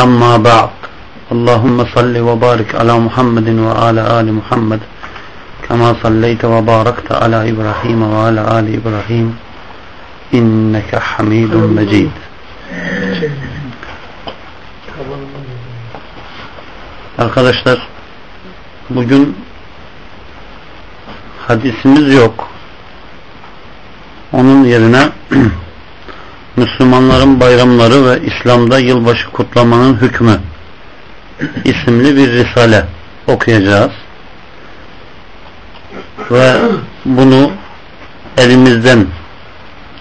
أما بعد اللهم صل وبارك على محمد وعلى آل محمد كما صليت وباركت على إبراهيم وعلى آل إبراهيم إنك حميد مجيد Arkadaşlar bugün hadisimiz yok. Onun yerine Müslümanların bayramları ve İslam'da yılbaşı kutlamanın hükmü isimli bir risale okuyacağız. Ve bunu elimizden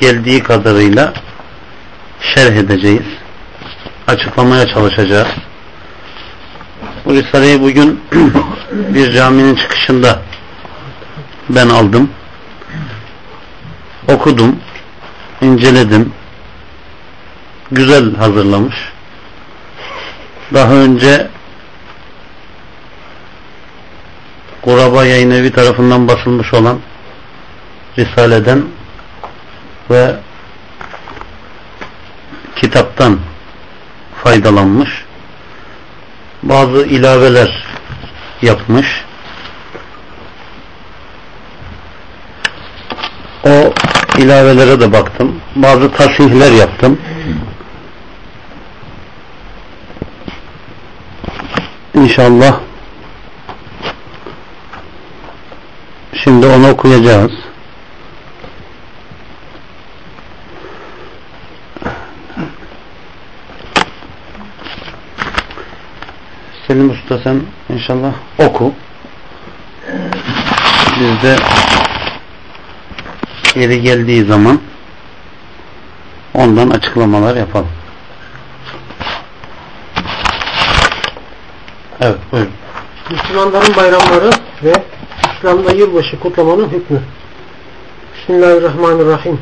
geldiği kadarıyla şerh edeceğiz. Açıklamaya çalışacağız. Bu risaleyi bugün bir caminin çıkışında ben aldım. Okudum. inceledim. Güzel hazırlamış. Daha önce Kuraba Yayın Evi tarafından basılmış olan Risale'den ve kitaptan faydalanmış. Bazı ilaveler yapmış. O ilavelere de baktım. Bazı tasihler yaptım. İnşallah şimdi onu okuyacağız. Selim Usta sen inşallah oku. Biz de yeri geldiği zaman ondan açıklamalar yapalım. Evet buyurun. Müslümanların bayramları ve İslam'da yılbaşı kutlamanın hükmü. Bismillahirrahmanirrahim.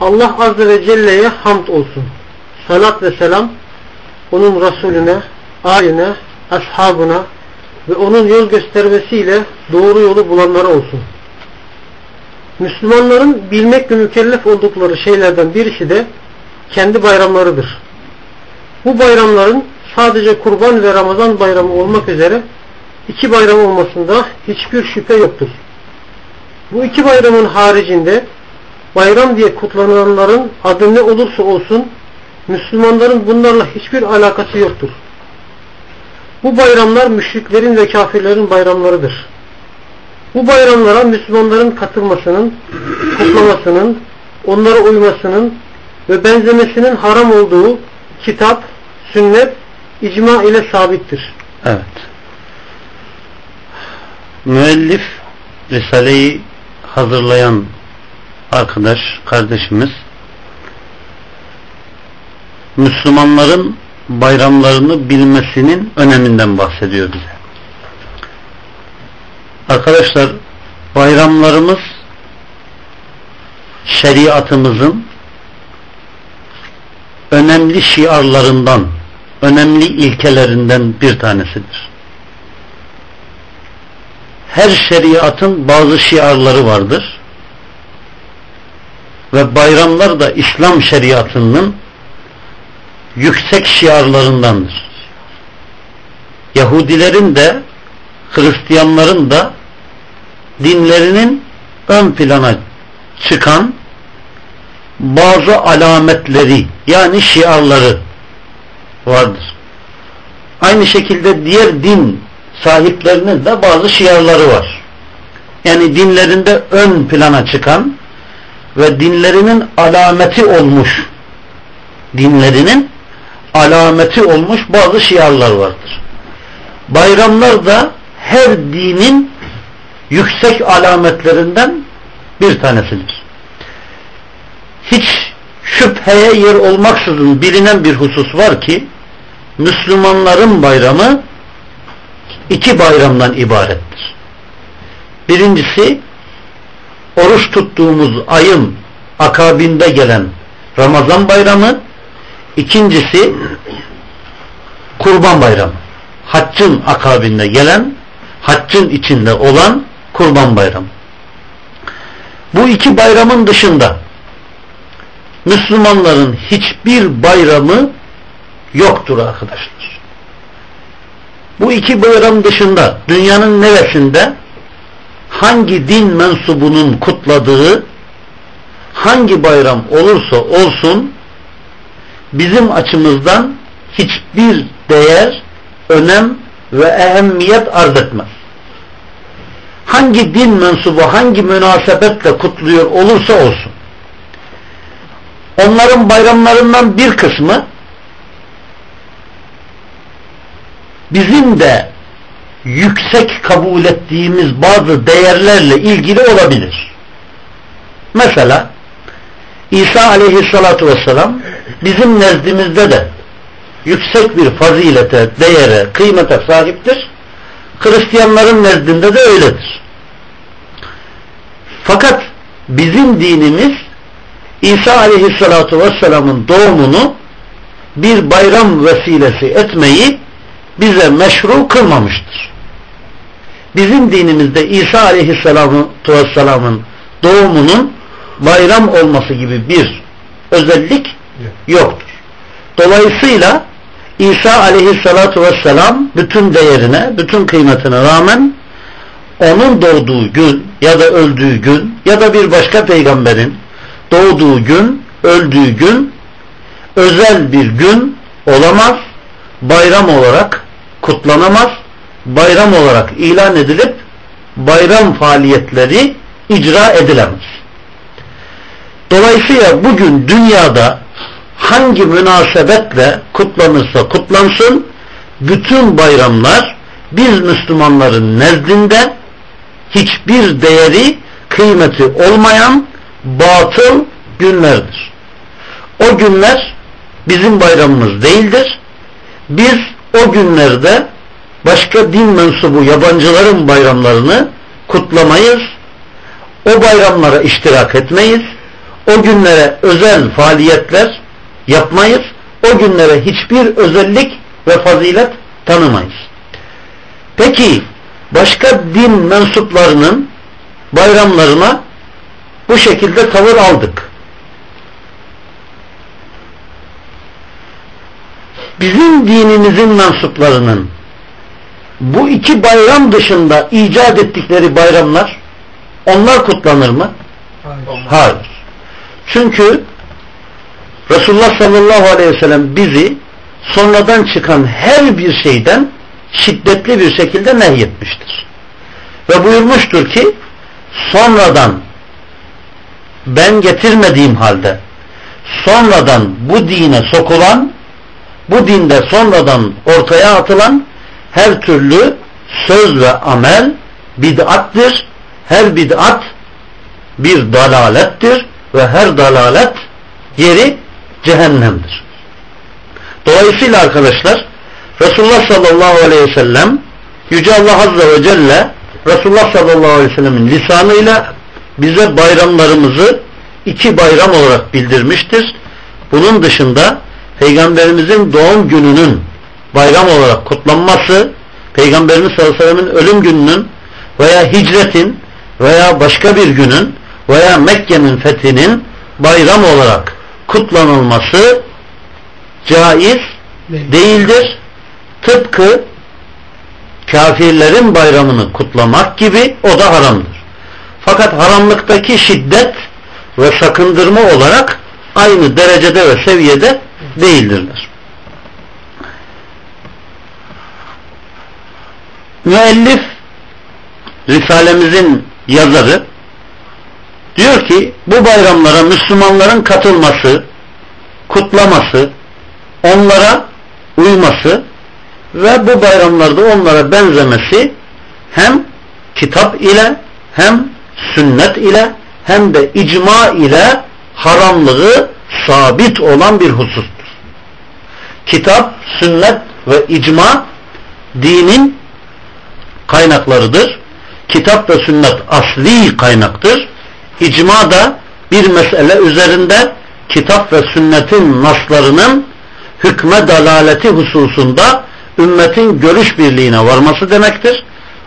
Allah Azze ve Celle'ye hamd olsun. Salat ve selam onun Resulüne, aline, ashabına ve onun yol göstermesiyle doğru yolu bulanlara olsun. Müslümanların bilmekle mükellef oldukları şeylerden birisi de kendi bayramlarıdır. Bu bayramların sadece kurban ve Ramazan bayramı olmak üzere iki bayram olmasında hiçbir şüphe yoktur. Bu iki bayramın haricinde bayram diye kutlananların adı ne olursa olsun Müslümanların bunlarla hiçbir alakası yoktur. Bu bayramlar müşriklerin ve kafirlerin bayramlarıdır. Bu bayramlara Müslümanların katılmasının, kutlamasının, onlara uymasının ve benzemesinin haram olduğu kitap, sünnet, icma ile sabittir. Evet. Müellif Risale'yi hazırlayan arkadaş, kardeşimiz Müslümanların bayramlarını bilmesinin öneminden bahsediyor bize. Arkadaşlar bayramlarımız şeriatımızın önemli şiarlarından, önemli ilkelerinden bir tanesidir. Her şeriatın bazı şiarları vardır. Ve bayramlar da İslam şeriatının yüksek şiarlarındandır. Yahudilerin de Hristiyanların da dinlerinin ön plana çıkan bazı alametleri yani şiarları vardır. Aynı şekilde diğer din sahiplerinin de bazı şiarları var. Yani dinlerinde ön plana çıkan ve dinlerinin alameti olmuş dinlerinin alameti olmuş bazı şiarlar vardır. Bayramlar da her dinin yüksek alametlerinden bir tanesidir. Hiç şüpheye yer olmaksızın bilinen bir husus var ki Müslümanların bayramı iki bayramdan ibarettir. Birincisi oruç tuttuğumuz ayın akabinde gelen Ramazan bayramı ikincisi Kurban bayramı. Haccın akabinde gelen haccın içinde olan Kurban bayramı. Bu iki bayramın dışında Müslümanların hiçbir bayramı yoktur arkadaşlar. Bu iki bayram dışında dünyanın neresinde hangi din mensubunun kutladığı hangi bayram olursa olsun bizim açımızdan hiçbir değer, önem ve ehemmiyet arz etmez. Hangi din mensubu hangi münasebetle kutluyor olursa olsun onların bayramlarından bir kısmı bizim de yüksek kabul ettiğimiz bazı değerlerle ilgili olabilir. Mesela İsa aleyhissalatu vesselam bizim nezdimizde de yüksek bir fazilete, değere, kıymete sahiptir. Hristiyanların nezdinde de öyledir. Fakat bizim dinimiz İsa aleyhissalatu vesselamın doğumunu bir bayram vesilesi etmeyi bize meşru kılmamıştır. Bizim dinimizde İsa aleyhissalatu vesselamın doğumunun bayram olması gibi bir özellik yoktur. Dolayısıyla İsa aleyhissalatu vesselam bütün değerine, bütün kıymetine rağmen onun doğduğu gün ya da öldüğü gün ya da bir başka peygamberin doğduğu gün, öldüğü gün özel bir gün olamaz, bayram olarak kutlanamaz, bayram olarak ilan edilip bayram faaliyetleri icra edilemez. Dolayısıyla bugün dünyada hangi münasebetle kutlanırsa kutlansın bütün bayramlar biz Müslümanların nezdinde hiçbir değeri kıymeti olmayan batıl günlerdir. O günler bizim bayramımız değildir. Biz o günlerde başka din mensubu yabancıların bayramlarını kutlamayız. O bayramlara iştirak etmeyiz. O günlere özel faaliyetler yapmayız. O günlere hiçbir özellik ve fazilet tanımayız. Peki başka din mensuplarının bayramlarına bu şekilde tavır aldık. Bizim dinimizin mensuplarının bu iki bayram dışında icat ettikleri bayramlar onlar kutlanır mı? Hayır. Hayır. Çünkü Resulullah sallallahu aleyhi ve sellem bizi sonradan çıkan her bir şeyden şiddetli bir şekilde nehyetmiştir. Ve buyurmuştur ki sonradan ben getirmediğim halde sonradan bu dine sokulan bu dinde sonradan ortaya atılan her türlü söz ve amel bid'attir. Her bid'at bir dalalettir ve her dalalet yeri cehennemdir. Dolayısıyla arkadaşlar Resulullah sallallahu aleyhi ve sellem Yüce Allah Azze ve Celle Resulullah sallallahu aleyhi ve sellemin lisanıyla bize bayramlarımızı iki bayram olarak bildirmiştir. Bunun dışında Peygamberimizin doğum gününün bayram olarak kutlanması, Peygamberimiz sallallahu aleyhi ve sellemin ölüm gününün veya hicretin veya başka bir günün veya Mekke'nin fethinin bayram olarak kutlanılması caiz değildir. Tıpkı kafirlerin bayramını kutlamak gibi o da haramdır. Fakat haramlıktaki şiddet ve sakındırma olarak aynı derecede ve seviyede değildirler. Müellif Risalemizin yazarı diyor ki bu bayramlara Müslümanların katılması, kutlaması, onlara uyması ve bu bayramlarda onlara benzemesi hem kitap ile hem sünnet ile hem de icma ile haramlığı sabit olan bir husustur. Kitap, sünnet ve icma dinin kaynaklarıdır. Kitap ve sünnet asli kaynaktır. İcma da bir mesele üzerinde kitap ve sünnetin naslarının hükme dalaleti hususunda ümmetin görüş birliğine varması demektir.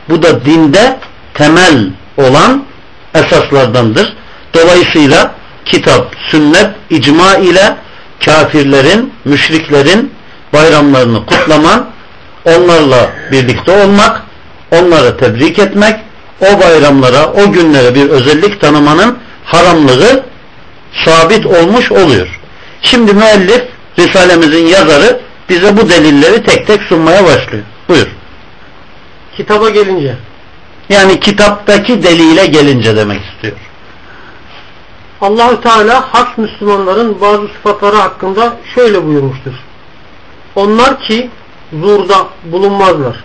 Bu da dinde temel olan esaslardandır. Dolayısıyla kitap, sünnet, icma ile kafirlerin, müşriklerin bayramlarını kutlaman, onlarla birlikte olmak, onları tebrik etmek, o bayramlara, o günlere bir özellik tanımanın haramlığı sabit olmuş oluyor. Şimdi müellif, Risalemizin yazarı bize bu delilleri tek tek sunmaya başlıyor. Buyur. Kitaba gelince. Yani kitaptaki delile gelince demek istiyor. Allahü Teala hak Müslümanların bazı sıfatları hakkında şöyle buyurmuştur. Onlar ki zurda bulunmazlar.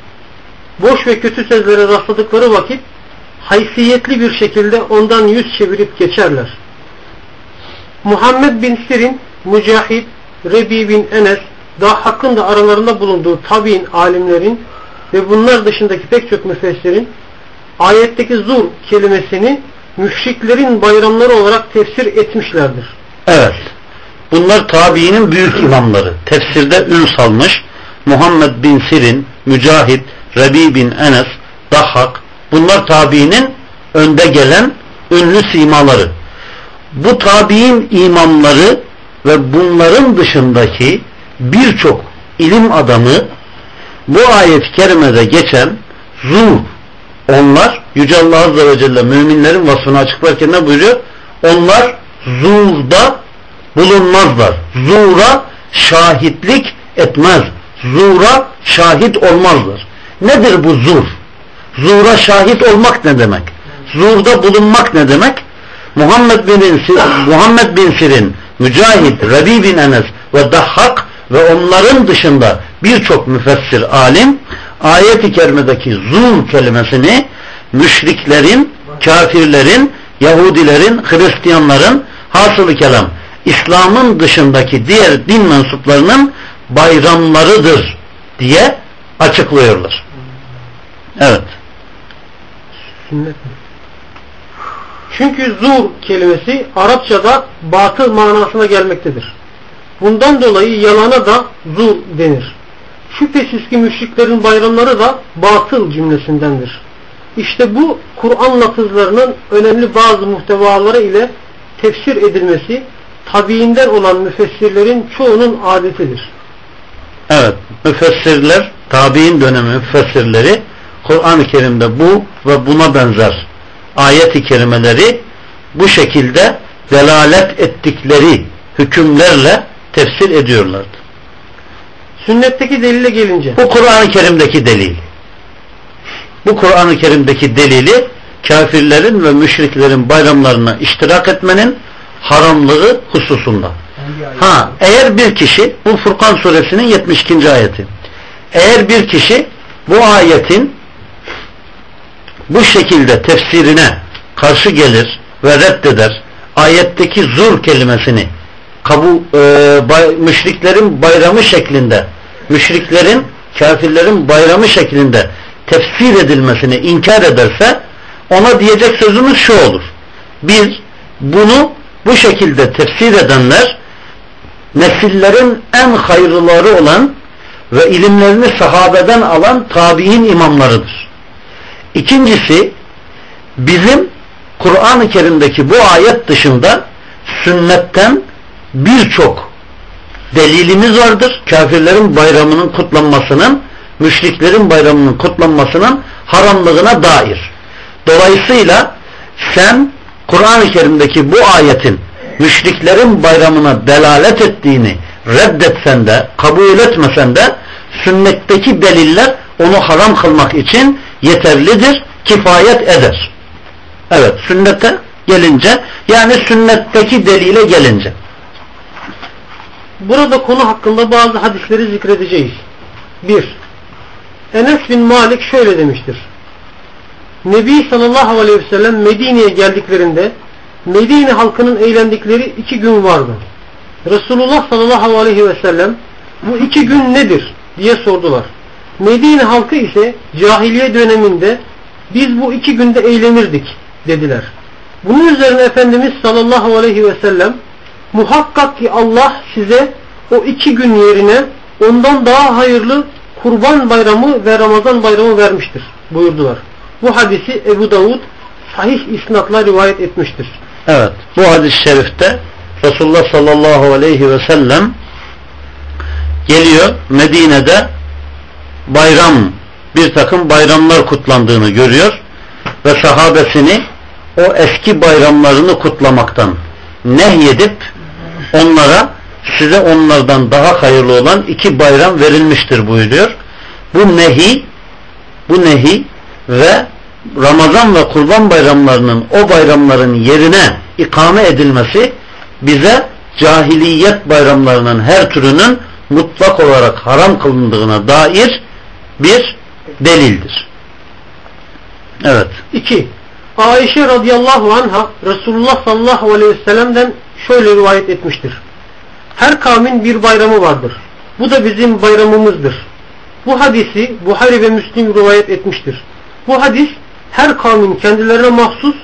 Boş ve kötü sözlere rastladıkları vakit haysiyetli bir şekilde ondan yüz çevirip geçerler. Muhammed bin Sirin, Mücahit, Rebi bin Enes, daha hakkında aralarında bulunduğu tabi'in alimlerin ve bunlar dışındaki pek çok müfessirin ayetteki zur kelimesini müşriklerin bayramları olarak tefsir etmişlerdir. Evet. Bunlar tabiinin büyük imamları. Tefsirde ün salmış. Muhammed bin Sirin, Mücahit, Rebi bin Enes, Dahhak. Bunlar tabiinin önde gelen ünlü simaları. Bu tabiin imamları ve bunların dışındaki birçok ilim adamı bu ayet-i kerimede geçen zur onlar Yüce Allah Azze ve Celle müminlerin vasfını açıklarken ne buyuruyor? Onlar zurda bulunmazlar. Zura şahitlik etmez. Zura şahit olmazlar. Nedir bu zur? Zura şahit olmak ne demek? Zurda bulunmak ne demek? Muhammed bin, Muhammed bin Sirin, Mücahit, Rabi bin Enes ve Dahhak ve onların dışında birçok müfessir alim ayet-i kerimedeki zur kelimesini müşriklerin, kafirlerin, Yahudilerin, Hristiyanların hasılı kelam İslam'ın dışındaki diğer din mensuplarının bayramlarıdır diye açıklıyorlar. Evet. Sünnet? Çünkü zur kelimesi Arapçada batıl manasına gelmektedir. Bundan dolayı yalana da zur denir. Şüphesiz ki müşriklerin bayramları da batıl cümlesindendir. İşte bu Kur'an lafızlarının önemli bazı muhtevaları ile tefsir edilmesi tabiinden olan müfessirlerin çoğunun adetidir. Evet, müfessirler, tabiin dönemi müfessirleri Kur'an-ı Kerim'de bu ve buna benzer ayet-i kerimeleri bu şekilde delalet ettikleri hükümlerle tefsir ediyorlardı. Sünnetteki delile gelince. Bu Kur'an-ı Kerim'deki delil. Bu Kur'an-ı Kerim'deki delili kafirlerin ve müşriklerin bayramlarına iştirak etmenin haramlığı hususunda. Ha, eğer bir kişi bu Furkan suresinin 72. ayeti. Eğer bir kişi bu ayetin bu şekilde tefsirine karşı gelir ve reddeder ayetteki zur kelimesini kabu, e, bay, müşriklerin bayramı şeklinde müşriklerin kafirlerin bayramı şeklinde tefsir edilmesini inkar ederse ona diyecek sözümüz şu olur. Bir, bunu bu şekilde tefsir edenler nesillerin en hayırlıları olan ve ilimlerini sahabeden alan tabi'in imamlarıdır. İkincisi bizim Kur'an-ı Kerim'deki bu ayet dışında sünnetten birçok delilimiz vardır. Kafirlerin bayramının kutlanmasının, müşriklerin bayramının kutlanmasının haramlığına dair. Dolayısıyla sen Kur'an-ı Kerim'deki bu ayetin müşriklerin bayramına delalet ettiğini reddetsen de, kabul etmesen de sünnetteki deliller onu haram kılmak için yeterlidir, kifayet eder. Evet, sünnete gelince, yani sünnetteki delile gelince. Burada konu hakkında bazı hadisleri zikredeceğiz. 1. Enes bin Malik şöyle demiştir. Nebi sallallahu aleyhi ve sellem Medine'ye geldiklerinde Medine halkının eğlendikleri iki gün vardı. Resulullah sallallahu aleyhi ve sellem bu iki gün nedir diye sordular. Medine halkı ise cahiliye döneminde biz bu iki günde eğlenirdik dediler. Bunun üzerine Efendimiz sallallahu aleyhi ve sellem muhakkak ki Allah size o iki gün yerine ondan daha hayırlı kurban bayramı ve Ramazan bayramı vermiştir buyurdular. Bu hadisi Ebu Davud sahih isnatla rivayet etmiştir. Evet. Bu hadis-i şerifte Resulullah sallallahu aleyhi ve sellem geliyor Medine'de bayram bir takım bayramlar kutlandığını görüyor ve sahabesini o eski bayramlarını kutlamaktan nehyedip onlara size onlardan daha hayırlı olan iki bayram verilmiştir buyuruyor. Bu nehi bu nehi ve Ramazan ve Kurban bayramlarının o bayramların yerine ikame edilmesi bize cahiliyet bayramlarının her türünün mutlak olarak haram kılındığına dair bir delildir. Evet. 2. Ayşe radıyallahu anha Resulullah sallallahu aleyhi ve sellem'den şöyle rivayet etmiştir. Her kavmin bir bayramı vardır. Bu da bizim bayramımızdır. Bu hadisi Buhari ve Müslim rivayet etmiştir. Bu hadis her kavmin kendilerine mahsus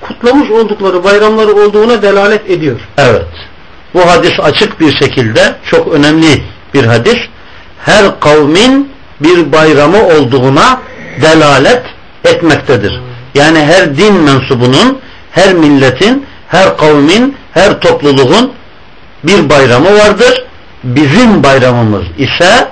kutlamış oldukları bayramları olduğuna delalet ediyor. Evet. Bu hadis açık bir şekilde çok önemli bir hadis. Her kavmin bir bayramı olduğuna delalet etmektedir. Yani her din mensubunun, her milletin, her kavmin, her topluluğun bir bayramı vardır. Bizim bayramımız ise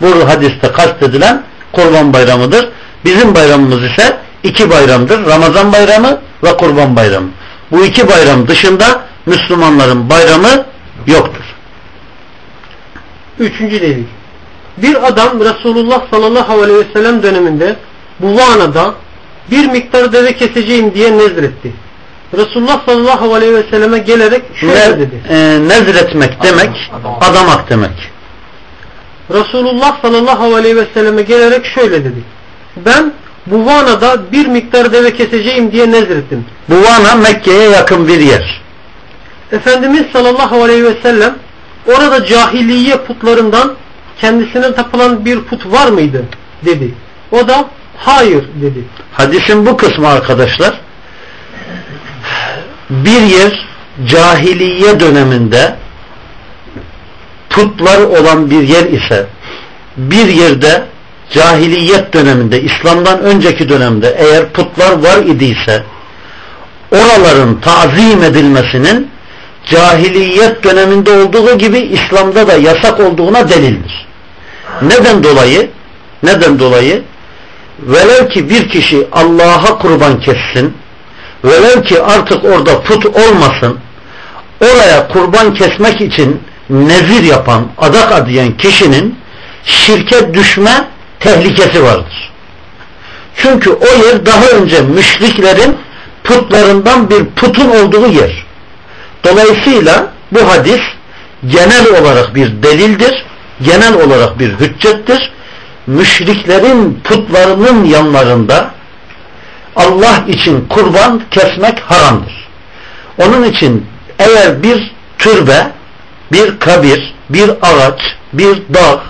bu hadiste kastedilen kurban bayramıdır. Bizim bayramımız ise iki bayramdır. Ramazan bayramı ve kurban bayramı. Bu iki bayram dışında Müslümanların bayramı yoktur. Üçüncü delil. Bir adam Resulullah sallallahu aleyhi ve sellem döneminde Buvana'da bir miktar deve keseceğim diye nezretti. Resulullah sallallahu aleyhi ve selleme gelerek şöyle Ne, dedi. e, nezretmek demek, adamak demek. Resulullah sallallahu aleyhi ve selleme gelerek şöyle dedi. Ben Buvana'da bir miktar deve keseceğim diye nezrettim. Buvana Mekke'ye yakın bir yer. Efendimiz sallallahu aleyhi ve sellem orada cahiliye putlarından kendisine tapılan bir put var mıydı dedi. O da hayır dedi. Hadisin bu kısmı arkadaşlar bir yer cahiliye döneminde putlar olan bir yer ise bir yerde cahiliyet döneminde İslam'dan önceki dönemde eğer putlar var idiyse oraların tazim edilmesinin cahiliyet döneminde olduğu gibi İslam'da da yasak olduğuna delildir. Neden dolayı? Neden dolayı? Velev ki bir kişi Allah'a kurban kessin, velev ki artık orada put olmasın, oraya kurban kesmek için nezir yapan, adak adayan kişinin şirke düşme tehlikesi vardır. Çünkü o yer daha önce müşriklerin putlarından bir putun olduğu yer. Dolayısıyla bu hadis genel olarak bir delildir, genel olarak bir hüccettir. Müşriklerin putlarının yanlarında Allah için kurban kesmek haramdır. Onun için eğer bir türbe, bir kabir, bir ağaç, bir dağ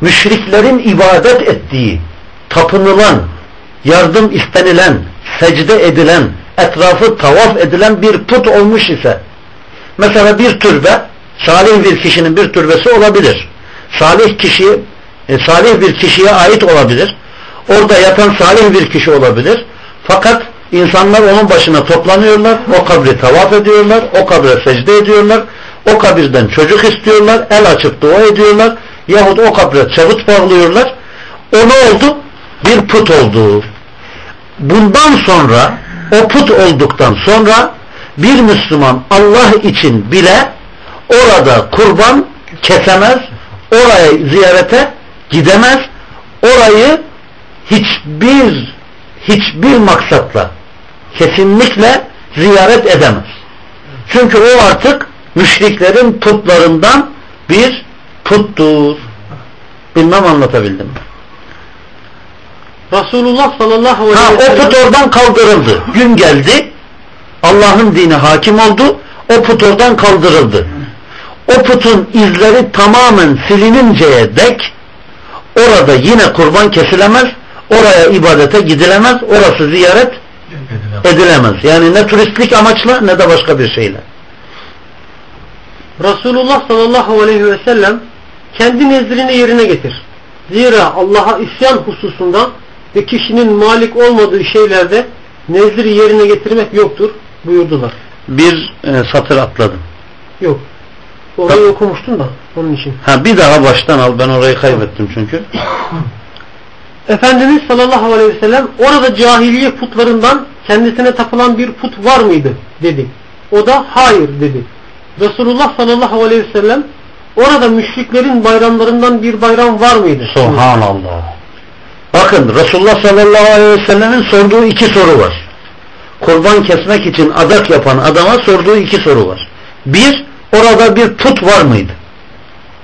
müşriklerin ibadet ettiği, tapınılan, yardım istenilen, secde edilen, etrafı tavaf edilen bir put olmuş ise mesela bir türbe salih bir kişinin bir türbesi olabilir. Salih kişi e, salih bir kişiye ait olabilir. Orada yatan salih bir kişi olabilir. Fakat insanlar onun başına toplanıyorlar. O kabri tavaf ediyorlar. O kabre secde ediyorlar. O kabirden çocuk istiyorlar. El açıp dua ediyorlar. Yahut o kabre çabut bağlıyorlar. O ne oldu? Bir put oldu. Bundan sonra o put olduktan sonra bir Müslüman Allah için bile orada kurban kesemez, oraya ziyarete gidemez, orayı hiçbir hiçbir maksatla kesinlikle ziyaret edemez. Çünkü o artık müşriklerin putlarından bir puttur. Bilmem anlatabildim mi? Resulullah sallallahu aleyhi Ha, ve o sellem put oradan kaldırıldı. Gün geldi. Allah'ın dini hakim oldu. O put oradan kaldırıldı. o putun izleri tamamen silininceye dek orada yine kurban kesilemez, oraya ibadete gidilemez, orası ziyaret edilemez. Yani ne turistlik amaçla ne de başka bir şeyle. Resulullah sallallahu aleyhi ve sellem kendi nezrini yerine getir. Zira Allah'a isyan hususunda ve kişinin malik olmadığı şeylerde nezri yerine getirmek yoktur buyurdular. Bir e, satır atladım. Yok. Orayı okumuştum da onun için. Ha bir daha baştan al ben orayı kaybettim çünkü. Efendimiz sallallahu aleyhi ve sellem orada cahiliye putlarından kendisine tapılan bir put var mıydı dedi. O da hayır dedi. Resulullah sallallahu aleyhi ve sellem orada müşriklerin bayramlarından bir bayram var mıydı? Subhanallah. Bakın Resulullah sallallahu aleyhi ve sellemin sorduğu iki soru var. Kurban kesmek için adak yapan adama sorduğu iki soru var. Bir, orada bir put var mıydı?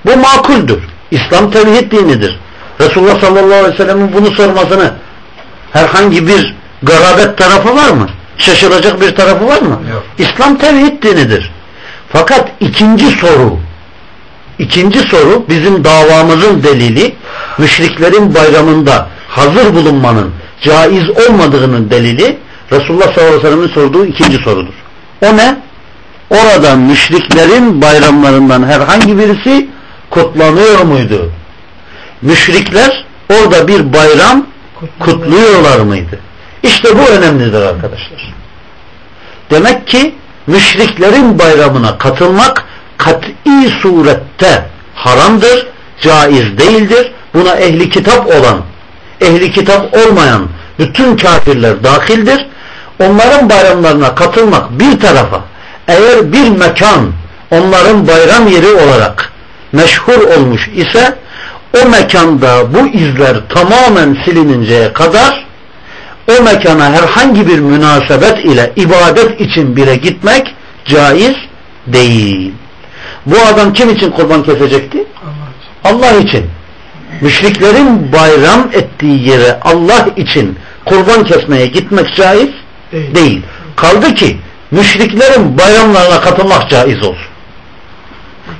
Bu makuldür. İslam tevhid dinidir. Resulullah sallallahu aleyhi ve sellemin bunu sormasını herhangi bir garabet tarafı var mı? Şaşıracak bir tarafı var mı? Yok. İslam tevhid dinidir. Fakat ikinci soru ikinci soru bizim davamızın delili müşriklerin bayramında hazır bulunmanın caiz olmadığının delili Resulullah sallallahu aleyhi ve sellem'in sorduğu ikinci sorudur. O ne? Orada müşriklerin bayramlarından herhangi birisi kutlanıyor muydu? Müşrikler orada bir bayram kutluyorlar mıydı? İşte bu önemlidir arkadaşlar. Demek ki müşriklerin bayramına katılmak kat'i surette haramdır, caiz değildir. Buna ehli kitap olan, ehli kitap olmayan bütün kafirler dahildir. Onların bayramlarına katılmak bir tarafa, eğer bir mekan onların bayram yeri olarak meşhur olmuş ise o mekanda bu izler tamamen silininceye kadar o mekana herhangi bir münasebet ile ibadet için bile gitmek caiz değil. Bu adam kim için kurban kesecekti? Allah için. Müşriklerin bayram ettiği yere Allah için kurban kesmeye gitmek caiz Değil. değil. Kaldı ki müşriklerin bayramlarına katılmak caiz olur.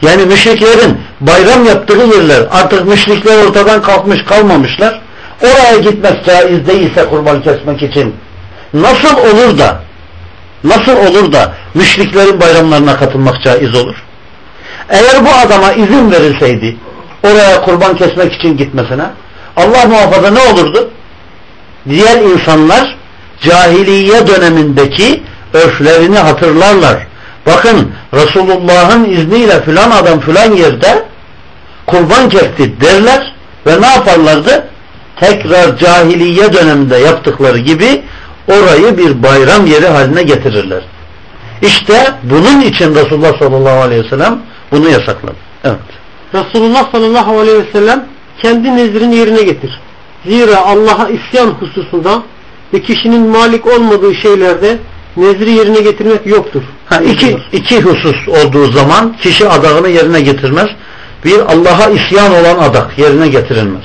Yani müşriklerin bayram yaptığı yerler artık müşrikler ortadan kalkmış kalmamışlar. Oraya gitmek caiz değilse kurban kesmek için nasıl olur da nasıl olur da müşriklerin bayramlarına katılmak caiz olur? Eğer bu adama izin verilseydi oraya kurban kesmek için gitmesine Allah muhafaza ne olurdu? Diğer insanlar cahiliye dönemindeki örflerini hatırlarlar. Bakın Resulullah'ın izniyle filan adam filan yerde kurban kesti derler ve ne yaparlardı? Tekrar cahiliye döneminde yaptıkları gibi orayı bir bayram yeri haline getirirler. İşte bunun için Resulullah sallallahu aleyhi ve sellem bunu yasakladı. Evet. Resulullah sallallahu aleyhi ve sellem kendi nezrini yerine getir. Zira Allah'a isyan hususunda ve kişinin malik olmadığı şeylerde nezri yerine getirmek yoktur. Ha, iki, iki husus olduğu zaman kişi adağını yerine getirmez. Bir Allah'a isyan olan adak yerine getirilmez.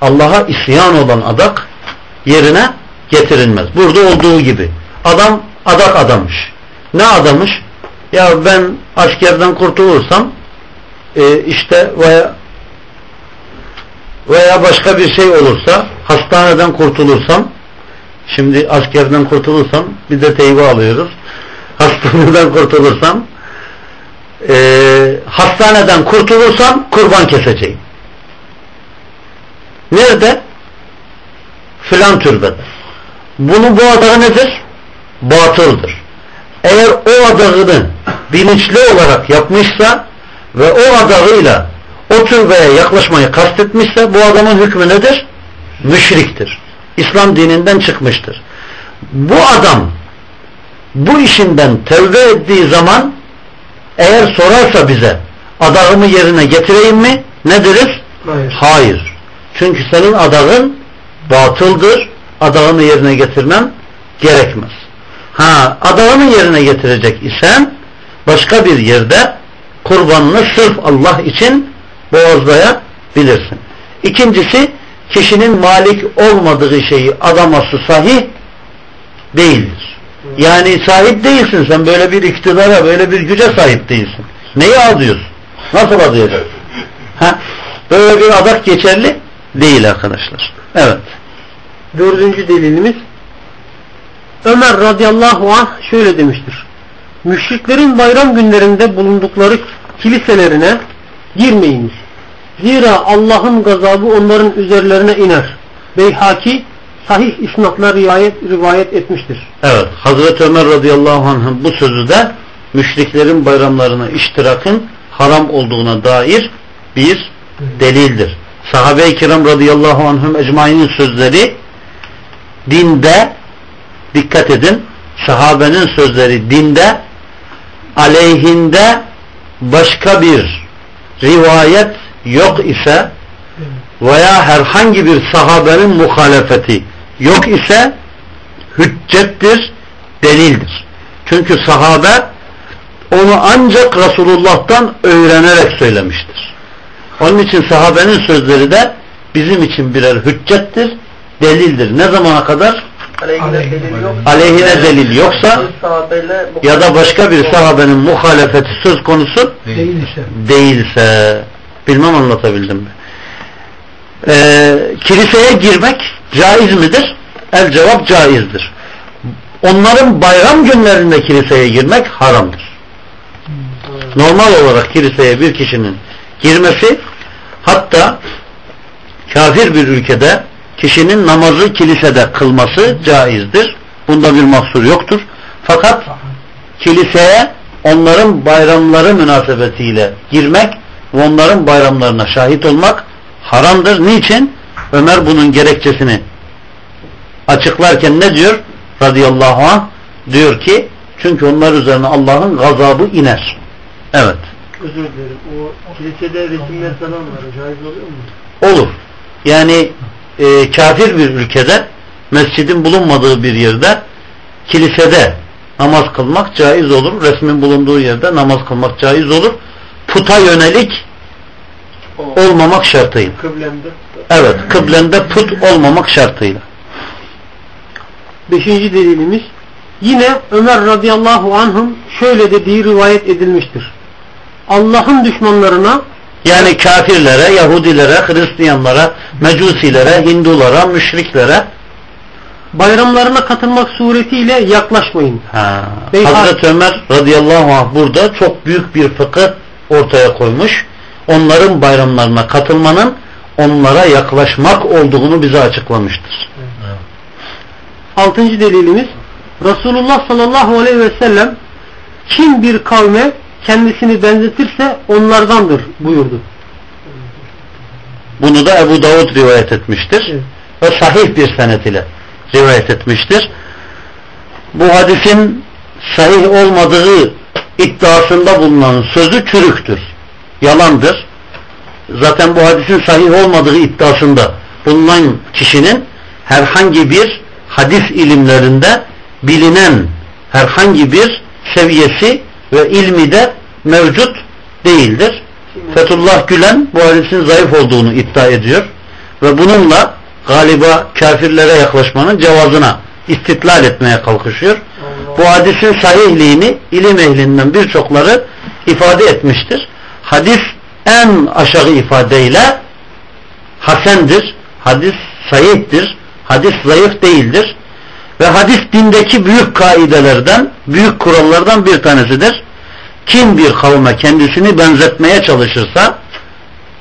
Allah'a isyan olan adak yerine getirilmez. Burada olduğu gibi. Adam adak adamış. Ne adamış? Ya ben askerden kurtulursam e, işte veya veya başka bir şey olursa hastaneden kurtulursam şimdi askerden kurtulursam bir de teybe alıyoruz hastaneden kurtulursam e, hastaneden kurtulursam kurban keseceğim nerede? filan türbede bunu bu adağı nedir? batıldır eğer o adağını bilinçli olarak yapmışsa ve o adağıyla o türbeye yaklaşmayı kastetmişse bu adamın hükmü nedir? Müşriktir. İslam dininden çıkmıştır. Bu adam bu işinden tevbe ettiği zaman eğer sorarsa bize adağımı yerine getireyim mi? Ne deriz? Hayır. Hayır. Çünkü senin adağın batıldır. Adağını yerine getirmen gerekmez. Ha, adağını yerine getirecek isen başka bir yerde kurbanını sırf Allah için boğazlayabilirsin. İkincisi kişinin malik olmadığı şeyi adaması sahih değildir. Yani sahip değilsin sen böyle bir iktidara böyle bir güce sahip değilsin. Neyi adıyorsun? Nasıl adayacaksın? Ha? Böyle bir adak geçerli değil arkadaşlar. Evet. Dördüncü delilimiz Ömer radıyallahu anh şöyle demiştir. Müşriklerin bayram günlerinde bulundukları kiliselerine girmeyiniz. Zira Allah'ın gazabı onların üzerlerine iner. Beyhaki sahih isnatla rivayet, rivayet etmiştir. Evet. Hazreti Ömer radıyallahu anh'ın bu sözü de müşriklerin bayramlarına iştirakın haram olduğuna dair bir delildir. Sahabe-i kiram radıyallahu anhüm ecmainin sözleri dinde dikkat edin sahabenin sözleri dinde aleyhinde başka bir rivayet yok ise veya herhangi bir sahabenin muhalefeti yok ise hüccettir, delildir. Çünkü sahabe onu ancak Resulullah'tan öğrenerek söylemiştir. Onun için sahabenin sözleri de bizim için birer hüccettir, delildir. Ne zamana kadar? Aleyhine delil yok. Aleyhine delil yoksa ya da başka bir sahabenin muhalefeti söz konusu Değilse. değilse bilmem anlatabildim mi? Ee, kiliseye girmek caiz midir? El cevap caizdir. Onların bayram günlerinde kiliseye girmek haramdır. Normal olarak kiliseye bir kişinin girmesi hatta kafir bir ülkede kişinin namazı kilisede kılması caizdir. Bunda bir mahsur yoktur. Fakat kiliseye onların bayramları münasebetiyle girmek onların bayramlarına şahit olmak haramdır. Niçin? Ömer bunun gerekçesini açıklarken ne diyor? Radıyallahu anh diyor ki çünkü onlar üzerine Allah'ın gazabı iner. Evet. Özür dilerim. O kilisede resimler falan var. Caiz oluyor mu? Olur. Yani e, kafir bir ülkede mescidin bulunmadığı bir yerde kilisede namaz kılmak caiz olur. Resmin bulunduğu yerde namaz kılmak caiz olur. Puta yönelik olmamak şartıyla. kıblemde. Evet. Kıblende put olmamak şartıyla. Beşinci delilimiz yine Ömer radıyallahu anhum şöyle dediği rivayet edilmiştir. Allah'ın düşmanlarına Yani kafirlere, Yahudilere, Hristiyanlara, Mecusilere, Hindulara, müşriklere bayramlarına katılmak suretiyle yaklaşmayın. ha, Hazreti Ömer radıyallahu anh burada çok büyük bir fıkıh ortaya koymuş. Onların bayramlarına katılmanın onlara yaklaşmak olduğunu bize açıklamıştır. Altıncı delilimiz Resulullah sallallahu aleyhi ve sellem kim bir kavme kendisini benzetirse onlardandır buyurdu. Bunu da Ebu Davud rivayet etmiştir. Evet. Ve sahih bir senet ile rivayet etmiştir. Bu hadisin sahih olmadığı iddiasında bulunan sözü çürüktür. Yalandır. Zaten bu hadisin sahih olmadığı iddiasında bulunan kişinin herhangi bir hadis ilimlerinde bilinen herhangi bir seviyesi ve ilmi de mevcut değildir. Fethullah Gülen bu hadisin zayıf olduğunu iddia ediyor ve bununla galiba kafirlere yaklaşmanın cevazına istitlal etmeye kalkışıyor. Bu hadisin sahihliğini ilim ehlinden birçokları ifade etmiştir. Hadis en aşağı ifadeyle hasendir. Hadis sahihtir. Hadis zayıf değildir. Ve hadis dindeki büyük kaidelerden, büyük kurallardan bir tanesidir. Kim bir kavme kendisini benzetmeye çalışırsa,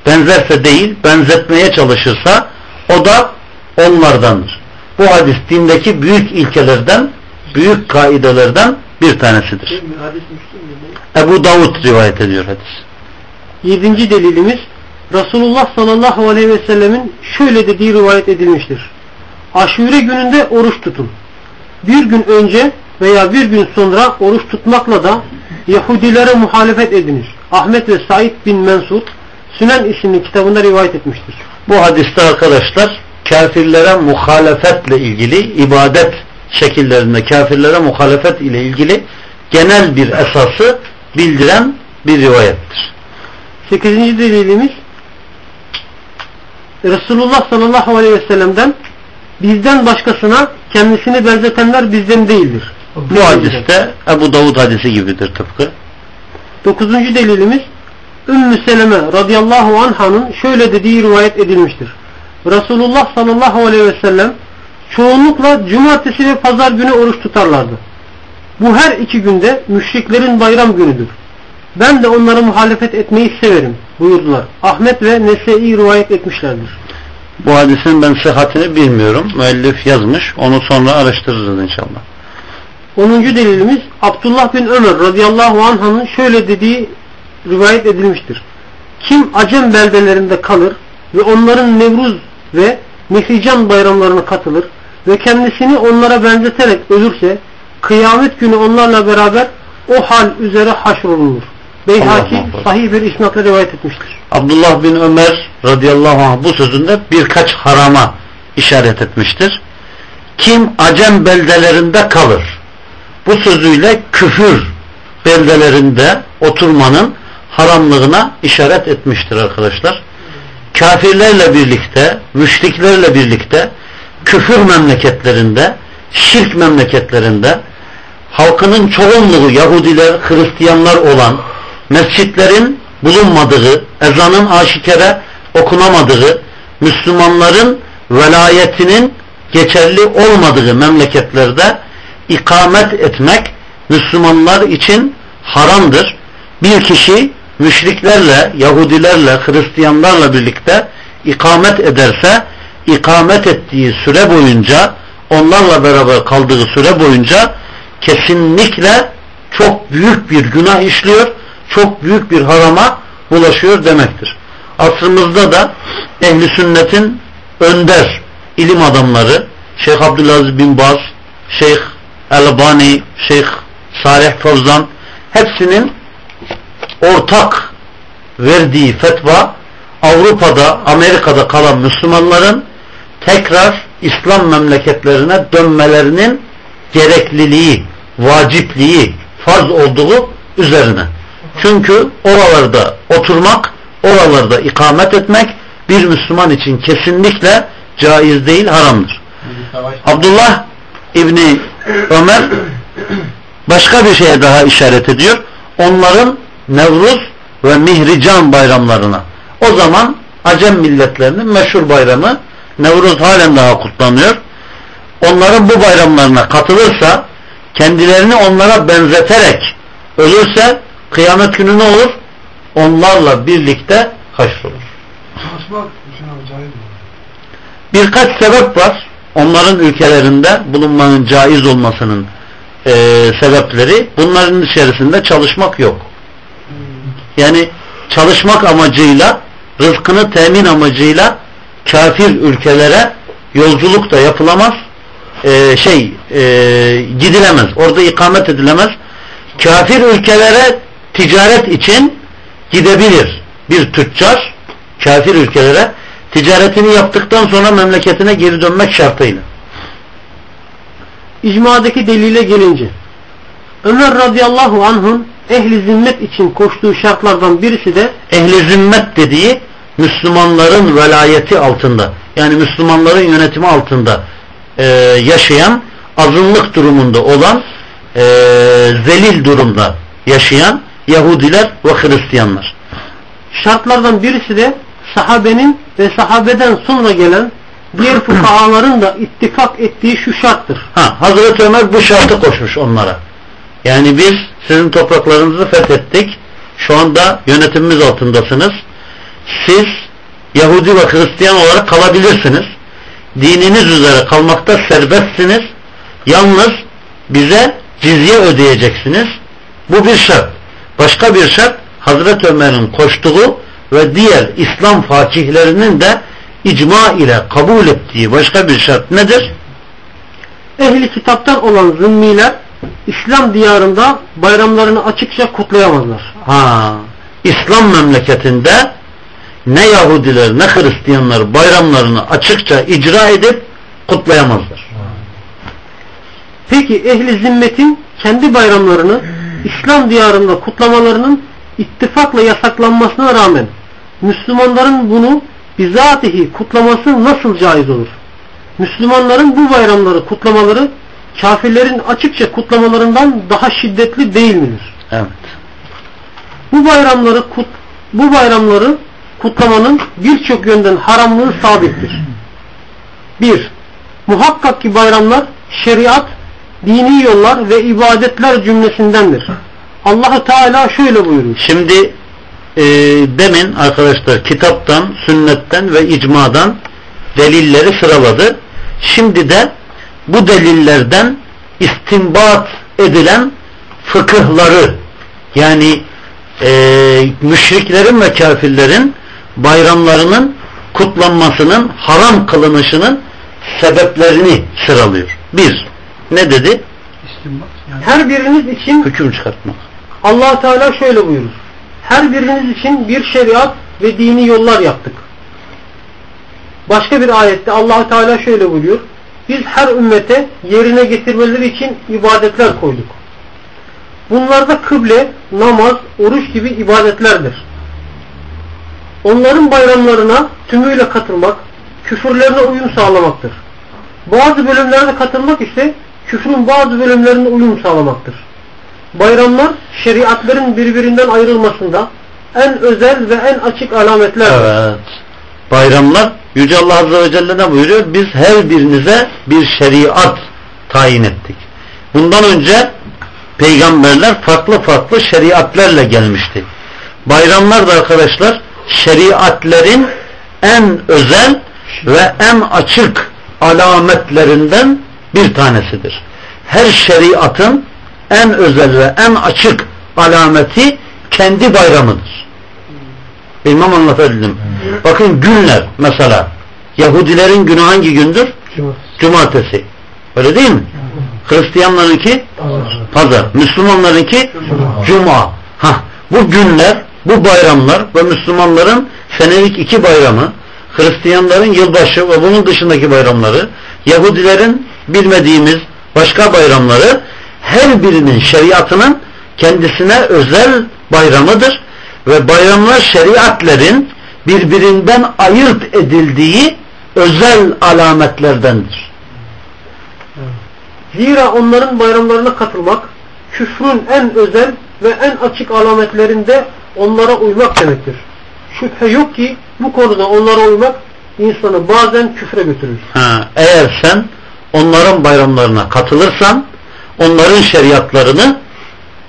benzerse değil, benzetmeye çalışırsa, o da onlardandır. Bu hadis dindeki büyük ilkelerden, büyük kaidelerden bir tanesidir. Ebu Davud rivayet ediyor hadis. Yedinci delilimiz Resulullah sallallahu aleyhi ve sellemin şöyle dediği rivayet edilmiştir. Aşure gününde oruç tutun. Bir gün önce veya bir gün sonra oruç tutmakla da Yahudilere muhalefet ediniz. Ahmet ve Said bin Mensur Sünen isimli kitabında rivayet etmiştir. Bu hadiste arkadaşlar kafirlere muhalefetle ilgili ibadet şekillerinde kafirlere muhalefet ile ilgili genel bir esası bildiren bir rivayettir. Sekizinci delilimiz Resulullah sallallahu aleyhi ve sellem'den bizden başkasına kendisini benzetenler bizden değildir. Bu hadiste Ebu Davud hadisi gibidir tıpkı. Dokuzuncu delilimiz Ümmü Seleme radıyallahu anhanın şöyle dediği rivayet edilmiştir. Resulullah sallallahu aleyhi ve sellem çoğunlukla cumartesi ve pazar günü oruç tutarlardı. Bu her iki günde müşriklerin bayram günüdür. Ben de onlara muhalefet etmeyi severim buyurdular. Ahmet ve Nese'yi rivayet etmişlerdir. Bu hadisin ben sıhhatini bilmiyorum. Müellif yazmış. Onu sonra araştırırız inşallah. 10. delilimiz Abdullah bin Ömer radıyallahu anh'ın şöyle dediği rivayet edilmiştir. Kim Acem beldelerinde kalır ve onların Nevruz ve Mihrican bayramlarına katılır ve kendisini onlara benzeterek ölürse kıyamet günü onlarla beraber o hal üzere haşrolunur. Beyhaki sahih bir isnatla rivayet etmiştir. Abdullah bin Ömer radıyallahu anh bu sözünde birkaç harama işaret etmiştir. Kim Acem beldelerinde kalır. Bu sözüyle küfür beldelerinde oturmanın haramlığına işaret etmiştir arkadaşlar. Kafirlerle birlikte, müşriklerle birlikte küfür memleketlerinde, şirk memleketlerinde halkının çoğunluğu Yahudiler, Hristiyanlar olan mescitlerin bulunmadığı, ezanın aşikare okunamadığı, Müslümanların velayetinin geçerli olmadığı memleketlerde ikamet etmek Müslümanlar için haramdır. Bir kişi müşriklerle, Yahudilerle, Hristiyanlarla birlikte ikamet ederse, ikamet ettiği süre boyunca, onlarla beraber kaldığı süre boyunca kesinlikle çok büyük bir günah işliyor, çok büyük bir harama bulaşıyor demektir. Asrımızda da ehli sünnetin önder ilim adamları Şeyh Abdülaziz bin Baz, Şeyh Elbani, Şeyh Salih Fevzan hepsinin ortak verdiği fetva Avrupa'da, Amerika'da kalan Müslümanların tekrar İslam memleketlerine dönmelerinin gerekliliği, vacipliği, farz olduğu üzerine. Çünkü oralarda oturmak, oralarda ikamet etmek bir Müslüman için kesinlikle caiz değil, haramdır. Abdullah İbni Ömer başka bir şeye daha işaret ediyor. Onların Nevruz ve Mihrican bayramlarına. O zaman Acem milletlerinin meşhur bayramı Nevruz halen daha kutlanıyor. Onların bu bayramlarına katılırsa kendilerini onlara benzeterek ölürse kıyamet günü ne olur? Onlarla birlikte haşrolur. Birkaç sebep var. Onların ülkelerinde bulunmanın caiz olmasının e, sebepleri. Bunların içerisinde çalışmak yok. Yani çalışmak amacıyla rızkını temin amacıyla kafir ülkelere yolculuk da yapılamaz. E, şey e, gidilemez. Orada ikamet edilemez. Kafir ülkelere ticaret için gidebilir bir tüccar kafir ülkelere ticaretini yaptıktan sonra memleketine geri dönmek şartıyla. İcmadaki delile gelince Ömer radıyallahu anh'ın ehli zimmet için koştuğu şartlardan birisi de Ehli zimmet dediği Müslümanların velayeti altında yani Müslümanların yönetimi altında e, yaşayan azınlık durumunda olan e, zelil durumda yaşayan Yahudiler ve Hristiyanlar. şartlardan birisi de sahabenin ve sahabeden sonra gelen diğer fukahaların da ittifak ettiği şu şarttır. Ha, Hazreti Ömer bu şartı koşmuş onlara. Yani biz sizin topraklarınızı fethettik. Şu anda yönetimimiz altındasınız. Siz Yahudi ve Hristiyan olarak kalabilirsiniz. Dininiz üzere kalmakta serbestsiniz. Yalnız bize cizye ödeyeceksiniz. Bu bir şart. Başka bir şart Hazreti Ömer'in koştuğu ve diğer İslam fakihlerinin de icma ile kabul ettiği başka bir şart nedir? Ehli kitaptan olan zimmiler İslam diyarında bayramlarını açıkça kutlayamazlar. Ha, İslam memleketinde ne Yahudiler ne Hristiyanlar bayramlarını açıkça icra edip kutlayamazlar. Peki ehli zimmetin kendi bayramlarını İslam diyarında kutlamalarının ittifakla yasaklanmasına rağmen Müslümanların bunu bizatihi kutlaması nasıl caiz olur? Müslümanların bu bayramları kutlamaları kafirlerin açıkça kutlamalarından daha şiddetli değil midir? Evet. Bu bayramları kut, bu bayramları kutlamanın birçok yönden haramlığı sabittir. 1. Muhakkak ki bayramlar şeriat, dini yollar ve ibadetler cümlesindendir. Allahu Teala şöyle buyuruyor. Şimdi e, demin arkadaşlar kitaptan, sünnetten ve icmadan delilleri sıraladı. Şimdi de bu delillerden istinbat edilen fıkıhları yani e, müşriklerin ve kafirlerin bayramlarının kutlanmasının haram kılınışının sebeplerini sıralıyor. Bir, ne dedi? Her biriniz için Hüküm çıkartmak. allah Teala şöyle buyurur. Her biriniz için bir şeriat ve dini yollar yaptık. Başka bir ayette allah Teala şöyle buyuruyor. Biz her ümmete yerine getirmeleri için ibadetler koyduk. Bunlarda kıble, namaz, oruç gibi ibadetlerdir. Onların bayramlarına tümüyle katılmak, küfürlerine uyum sağlamaktır. Bazı bölümlerine katılmak ise küfrün bazı bölümlerine uyum sağlamaktır. Bayramlar şeriatların birbirinden ayrılmasında en özel ve en açık alametlerdir. Evet. Bayramlar Yüce Allah Azze ve Celle ne buyuruyor? Biz her birinize bir şeriat tayin ettik. Bundan önce peygamberler farklı farklı şeriatlerle gelmişti. Bayramlar da arkadaşlar şeriatlerin en özel ve en açık alametlerinden bir tanesidir. Her şeriatın en özel ve en açık alameti kendi bayramıdır. Bilmem anlatabildim. Bakın günler mesela Yahudilerin günü hangi gündür? Cumartesi. Öyle değil mi? Hristiyanlarınki pazar. Müslümanlarınki cuma. Ha, bu günler, bu bayramlar ve Müslümanların senelik iki bayramı, Hristiyanların yılbaşı ve bunun dışındaki bayramları, Yahudilerin bilmediğimiz başka bayramları her birinin şeriatının kendisine özel bayramıdır ve bayramlar şeriatlerin birbirinden ayırt edildiği özel alametlerdendir. Zira onların bayramlarına katılmak küfrün en özel ve en açık alametlerinde onlara uymak demektir. Şüphe yok ki bu konuda onlara uymak insanı bazen küfre götürür. Ha, eğer sen onların bayramlarına katılırsan onların şeriatlarını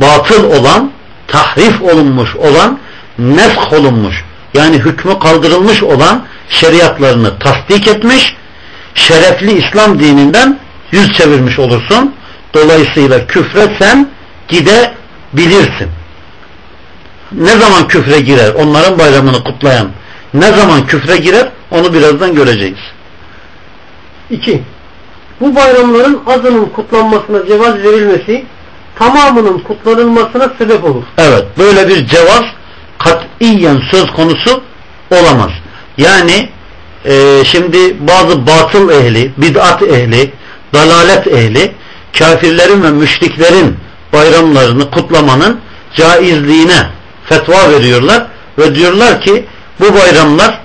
batıl olan, tahrif olunmuş olan, nesk olunmuş yani hükmü kaldırılmış olan şeriatlarını tasdik etmiş, şerefli İslam dininden yüz çevirmiş olursun. Dolayısıyla küfre sen gidebilirsin. Ne zaman küfre girer? Onların bayramını kutlayan ne zaman küfre girer? Onu birazdan göreceğiz. 2. Bu bayramların azının kutlanmasına cevaz verilmesi tamamının kutlanılmasına sebep olur. Evet. Böyle bir cevaz katiyen söz konusu olamaz. Yani e, şimdi bazı batıl ehli, bid'at ehli, dalalet ehli kafirlerin ve müşriklerin bayramlarını kutlamanın caizliğine fetva veriyorlar ve diyorlar ki bu bayramlar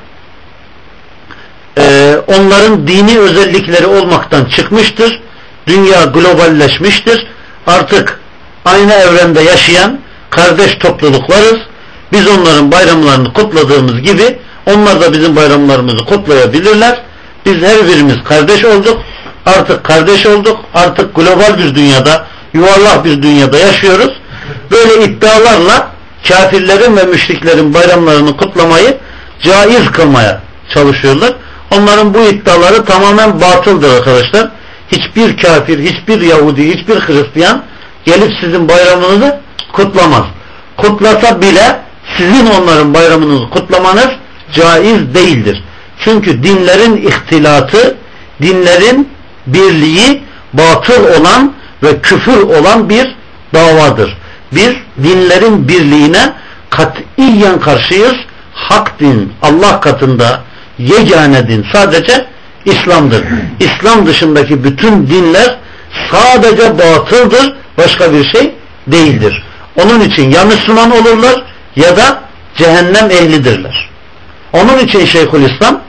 e, onların dini özellikleri olmaktan çıkmıştır. Dünya globalleşmiştir. Artık aynı evrende yaşayan kardeş topluluklarız. Biz onların bayramlarını kutladığımız gibi onlar da bizim bayramlarımızı kutlayabilirler. Biz her birimiz kardeş olduk. Artık kardeş olduk. Artık global bir dünyada, yuvarlak bir dünyada yaşıyoruz. Böyle iddialarla kafirlerin ve müşriklerin bayramlarını kutlamayı caiz kılmaya çalışıyorlar. Onların bu iddiaları tamamen batıldır arkadaşlar. Hiçbir kafir, hiçbir Yahudi, hiçbir Hristiyan gelip sizin bayramınızı kutlamaz. Kutlasa bile sizin onların bayramınızı kutlamanız caiz değildir. Çünkü dinlerin ihtilatı, dinlerin birliği batıl olan ve küfür olan bir davadır. Biz dinlerin birliğine katiyen karşıyız. Hak din Allah katında yegane din sadece İslam'dır. İslam dışındaki bütün dinler sadece batıldır. Başka bir şey değildir. Onun için ya Müslüman olurlar ya da cehennem ehlidirler. Onun için Şeyhülislam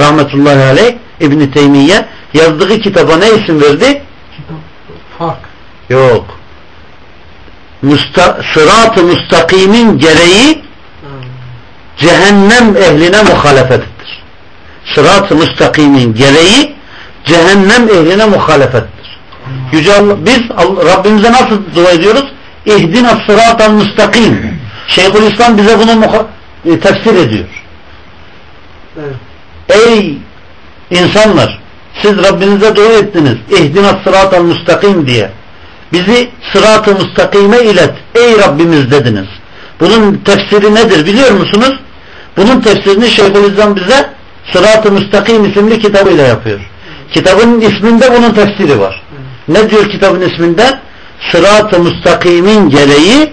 rahmetullahi aleyh İbn Teymiye yazdığı kitaba ne isim verdi? Fark. Yok. Musta, sırat-ı müstakimin gereği cehennem ehline muhalefettir. Sırat-ı müstakimin gereği cehennem ehline muhalefettir. Yüce Allah, biz Rabbimize nasıl dua ediyoruz? İhdina sıratal müstakim. Şeyhülislam bize bunu e, tefsir ediyor. Evet. Ey insanlar siz Rabbinize dua ettiniz. İhdina sıratal müstakim diye. Bizi sırat-ı müstakime ilet. Ey Rabbimiz dediniz. Bunun tefsiri nedir biliyor musunuz? Bunun tefsirini Şeyhülislam bize Sırat-ı Müstakim isimli kitabıyla yapıyor. Kitabın isminde bunun tefsiri var. Ne diyor kitabın isminde? Sırat-ı Müstakim'in gereği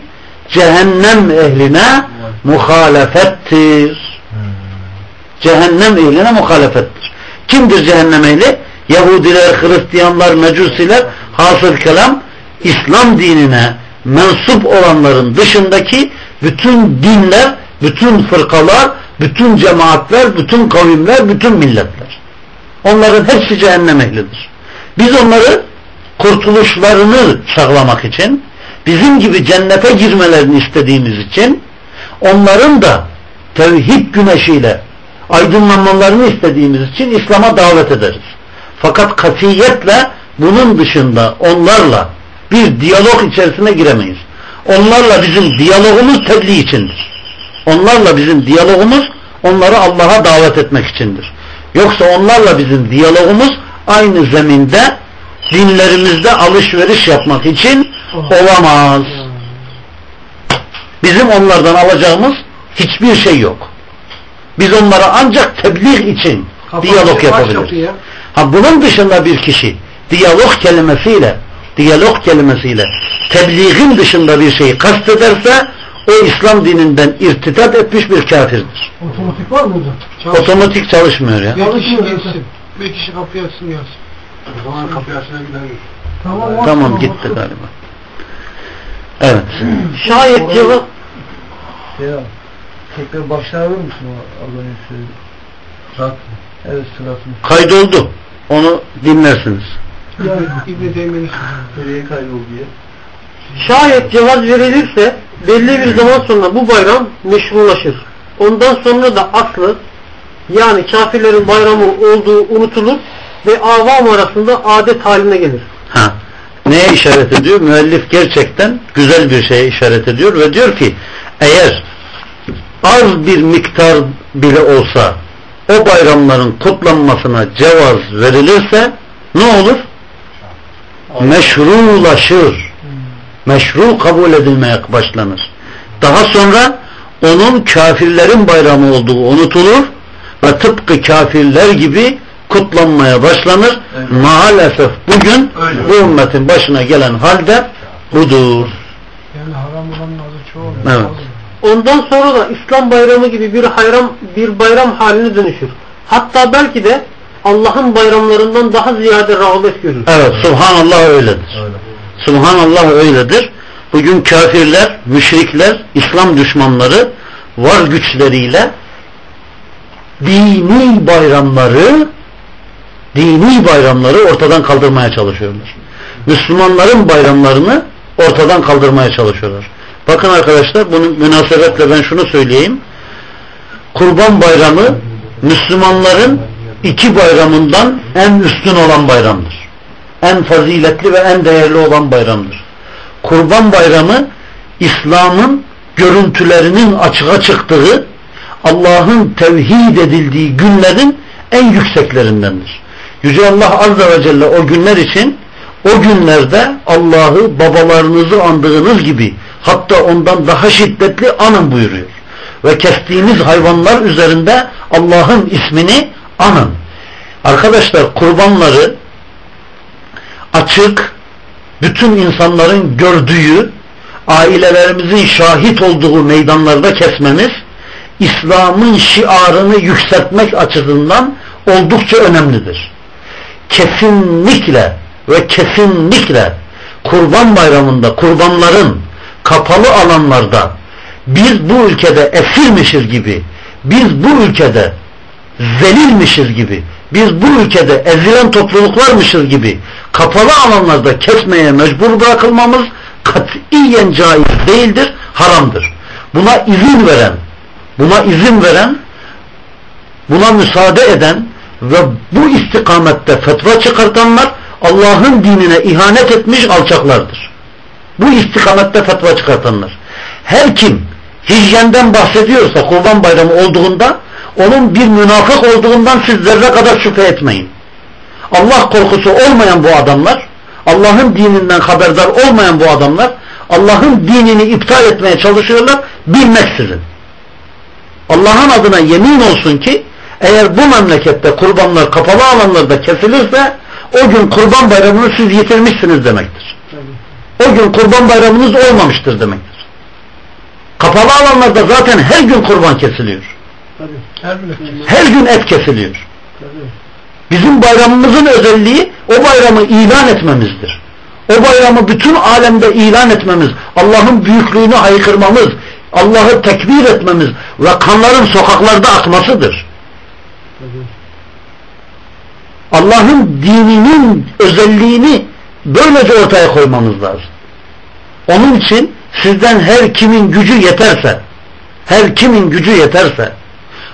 cehennem ehline muhalefettir. Cehennem ehline muhalefettir. Kimdir cehennem ehli? Yahudiler, Hristiyanlar, Mecusiler hasıl kelam İslam dinine mensup olanların dışındaki bütün dinler, bütün fırkalar, bütün cemaatler, bütün kavimler, bütün milletler. Onların hepsi cehennem ehlidir. Biz onları kurtuluşlarını sağlamak için, bizim gibi cennete girmelerini istediğimiz için, onların da tevhid güneşiyle aydınlanmalarını istediğimiz için İslam'a davet ederiz. Fakat katiyetle bunun dışında onlarla bir diyalog içerisine giremeyiz. Onlarla bizim diyalogumuz tebliğ içindir. Onlarla bizim diyalogumuz onları Allah'a davet etmek içindir. Yoksa onlarla bizim diyalogumuz aynı zeminde dinlerimizde alışveriş yapmak için olamaz. Bizim onlardan alacağımız hiçbir şey yok. Biz onlara ancak tebliğ için diyalog yapabiliriz. Ha bunun dışında bir kişi diyalog kelimesiyle diyalog kelimesiyle tebliğin dışında bir şeyi kastederse o İslam dininden irtidat etmiş bir kafirdir. Otomatik var mı hocam? Çalışmıyor. Otomatik çalışmıyor ya. Yanlış mı geçsin? Bir kişi kapıyı açsın gelsin. O zaman kapıyı açına gidelim. Tamam, Tamam gitti galiba. Evet. Şayet cevap Ya, tekrar başlar mısın o önce söylediğin? Sırat. Evet sıratını. Kaydoldu. Onu dinlersiniz. Yani İbn-i Teymiye'nin Nereye kaydoldu diye. Şayet cevaz verilirse belli bir zaman sonra bu bayram meşrulaşır. Ondan sonra da aslı yani kafirlerin bayramı olduğu unutulur ve avam arasında adet haline gelir. Ha. Neye işaret ediyor? Müellif gerçekten güzel bir şeye işaret ediyor ve diyor ki eğer az bir miktar bile olsa o bayramların kutlanmasına cevaz verilirse ne olur? Meşrulaşır. Meşru kabul edilmeye başlanır. Daha sonra onun kafirlerin bayramı olduğu unutulur ve tıpkı kafirler gibi kutlanmaya başlanır. Evet. Maalesef bugün Öyle. bu ümmetin başına gelen halde budur. yani haram olanın adı çoğu. Evet. Ondan sonra da İslam bayramı gibi bir hayram bir bayram haline dönüşür. Hatta belki de Allah'ın bayramlarından daha ziyade rağbet görür. Evet, subhanallah öyledir. Öyle. Subhanallah öyledir. Bugün kafirler, müşrikler, İslam düşmanları var güçleriyle dini bayramları dini bayramları ortadan kaldırmaya çalışıyorlar. Müslümanların bayramlarını ortadan kaldırmaya çalışıyorlar. Bakın arkadaşlar bunun münasebetle ben şunu söyleyeyim. Kurban bayramı Müslümanların iki bayramından en üstün olan bayramdır. En faziletli ve en değerli olan bayramdır. Kurban bayramı İslam'ın görüntülerinin açığa çıktığı Allah'ın tevhid edildiği günlerin en yükseklerindendir. Yüce Allah Azze ve Celle o günler için o günlerde Allah'ı babalarınızı andığınız gibi hatta ondan daha şiddetli anın buyuruyor. Ve kestiğiniz hayvanlar üzerinde Allah'ın ismini anın. Arkadaşlar kurbanları açık bütün insanların gördüğü ailelerimizin şahit olduğu meydanlarda kesmemiz İslam'ın şiarını yükseltmek açısından oldukça önemlidir. Kesinlikle ve kesinlikle kurban bayramında kurbanların kapalı alanlarda biz bu ülkede esirmişiz gibi biz bu ülkede zelilmişiz gibi biz bu ülkede ezilen topluluklarmışız gibi kapalı alanlarda kesmeye mecbur bırakılmamız katiyen caiz değildir, haramdır. Buna izin veren, buna izin veren, buna müsaade eden ve bu istikamette fetva çıkartanlar Allah'ın dinine ihanet etmiş alçaklardır. Bu istikamette fetva çıkartanlar. Her kim hijyenden bahsediyorsa kurban bayramı olduğunda onun bir münafık olduğundan siz zerre kadar şüphe etmeyin. Allah korkusu olmayan bu adamlar, Allah'ın dininden haberdar olmayan bu adamlar, Allah'ın dinini iptal etmeye çalışıyorlar bilmeksizin. Allah'ın adına yemin olsun ki eğer bu memlekette kurbanlar kapalı alanlarda kesilirse o gün kurban bayramını siz yitirmişsiniz demektir. O gün kurban bayramınız olmamıştır demektir. Kapalı alanlarda zaten her gün kurban kesiliyor. Her gün et kesiliyor. Bizim bayramımızın özelliği o bayramı ilan etmemizdir. O bayramı bütün alemde ilan etmemiz, Allah'ın büyüklüğünü haykırmamız, Allah'ı tekbir etmemiz ve kanların sokaklarda akmasıdır. Allah'ın dininin özelliğini böylece ortaya koymamız lazım. Onun için sizden her kimin gücü yeterse, her kimin gücü yeterse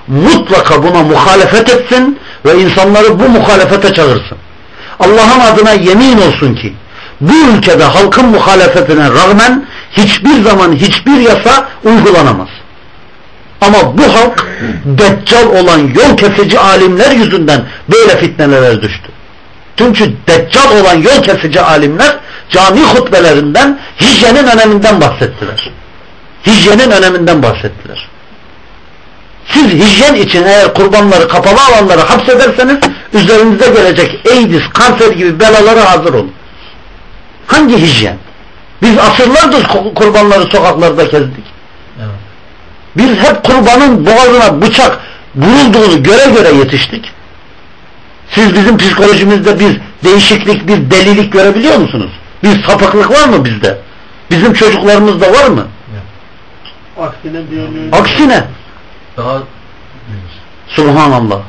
mutlaka buna muhalefet etsin ve insanları bu muhalefete çağırsın. Allah'ın adına yemin olsun ki bu ülkede halkın muhalefetine rağmen hiçbir zaman hiçbir yasa uygulanamaz. Ama bu halk deccal olan yol kesici alimler yüzünden böyle fitnelere düştü. Çünkü deccal olan yol kesici alimler cami hutbelerinden hijyenin öneminden bahsettiler. Hijyenin öneminden bahsettiler. Siz hijyen için eğer kurbanları kapalı alanları hapsederseniz üzerinize gelecek AIDS, kanser gibi belalara hazır olun. Hangi hijyen? Biz asırlardır kurbanları sokaklarda kezdik. Biz hep kurbanın boğazına bıçak vurulduğunu göre göre yetiştik. Siz bizim psikolojimizde bir değişiklik, bir delilik görebiliyor musunuz? Bir sapıklık var mı bizde? Bizim çocuklarımızda var mı? Aksine. Aksine. Daha Subhanallah.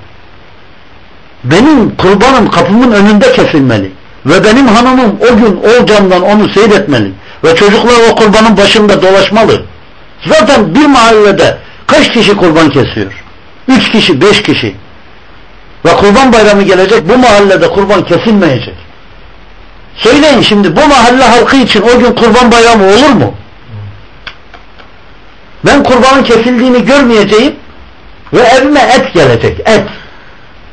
Benim kurbanım kapımın önünde kesilmeli. Ve benim hanımım o gün o camdan onu seyretmeli. Ve çocuklar o kurbanın başında dolaşmalı. Zaten bir mahallede kaç kişi kurban kesiyor? Üç kişi, beş kişi. Ve kurban bayramı gelecek bu mahallede kurban kesilmeyecek. Söyleyin şimdi bu mahalle halkı için o gün kurban bayramı olur mu? Ben kurbanın kesildiğini görmeyeceğim ve evime et gelecek. Et.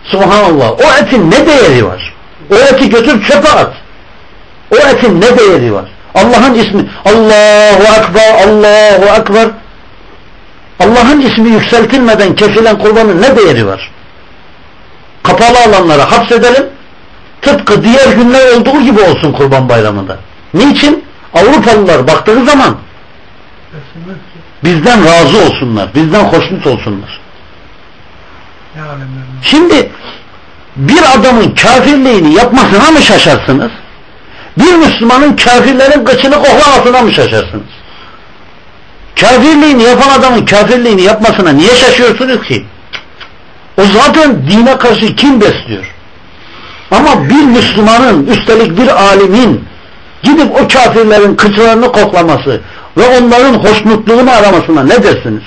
Subhanallah. O etin ne değeri var? O eti götür çöpe at. O etin ne değeri var? Allah'ın ismi Allahu Ekber, Allahu Ekber. Allah'ın ismi yükseltilmeden kesilen kurbanın ne değeri var? Kapalı alanlara hapsedelim. Tıpkı diğer günler olduğu gibi olsun kurban bayramında. Niçin? Avrupalılar baktığı zaman bizden razı olsunlar. Bizden hoşnut olsunlar. Şimdi bir adamın kafirliğini yapmasına mı şaşarsınız? Bir Müslümanın kafirlerin kıçını koklamasına mı şaşarsınız? Kafirliğini yapan adamın kafirliğini yapmasına niye şaşıyorsunuz ki? O zaten dine karşı kim besliyor? Ama bir Müslümanın üstelik bir alimin gidip o kafirlerin kıçlarını koklaması ve onların hoşnutluğunu aramasına ne dersiniz?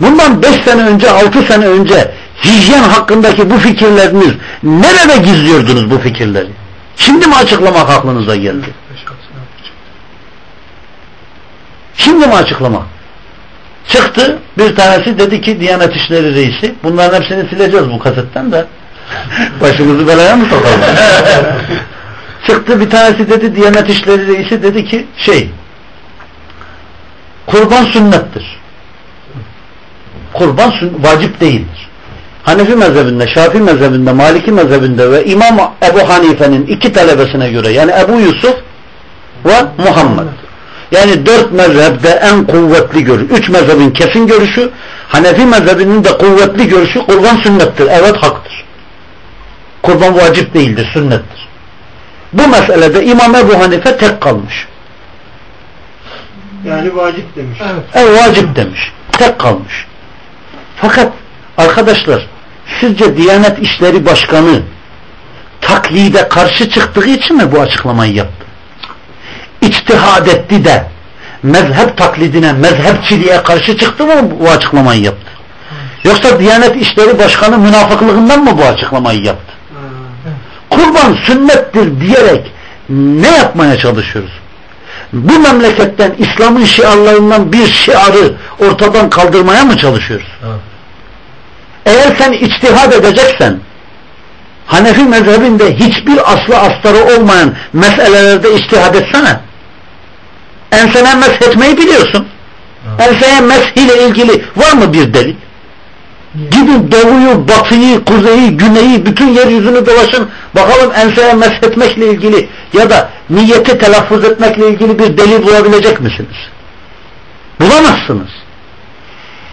Bundan beş sene önce, altı sene önce hijyen hakkındaki bu fikirleriniz nerede gizliyordunuz bu fikirleri? Şimdi mi açıklamak aklınıza geldi? Şimdi mi açıklamak? Çıktı bir tanesi dedi ki Diyanet İşleri Reisi bunların hepsini sileceğiz bu kasetten de başımızı belaya mı sokalım? Çıktı bir tanesi dedi Diyanet İşleri Reisi dedi ki şey kurban sünnettir. Kurban vacip değildir. Hanefi mezhebinde, Şafi mezhebinde, Maliki mezhebinde ve İmam Ebu Hanife'nin iki talebesine göre yani Ebu Yusuf ve Muhammed. Yani dört mezhebde en kuvvetli görüş. Üç mezhebin kesin görüşü, Hanefi mezhebinin de kuvvetli görüşü kurban sünnettir. Evet haktır. Kurban vacip değildir, sünnettir. Bu meselede İmam Ebu Hanife tek kalmış. Yani vacip demiş. Evet. E, vacip demiş. Tek kalmış. Fakat arkadaşlar sizce Diyanet İşleri Başkanı taklide karşı çıktığı için mi bu açıklamayı yaptı? İçtihad etti de mezhep taklidine, mezhepçiliğe karşı çıktı mı bu açıklamayı yaptı? Yoksa Diyanet İşleri Başkanı münafıklığından mı bu açıklamayı yaptı? Kurban sünnettir diyerek ne yapmaya çalışıyoruz? Bu memleketten İslam'ın şiarlarından bir şiarı ortadan kaldırmaya mı çalışıyoruz? Eğer sen içtihad edeceksen Hanefi mezhebinde hiçbir aslı astarı olmayan meselelerde içtihad etsene. Ensene meshetmeyi biliyorsun. Enseye meshiyle ilgili var mı bir delil? Gidin doğuyu, batıyı, kuzeyi, güneyi, bütün yeryüzünü dolaşın. Bakalım enseye meshetmekle ilgili ya da niyeti telaffuz etmekle ilgili bir delil bulabilecek misiniz? Bulamazsınız.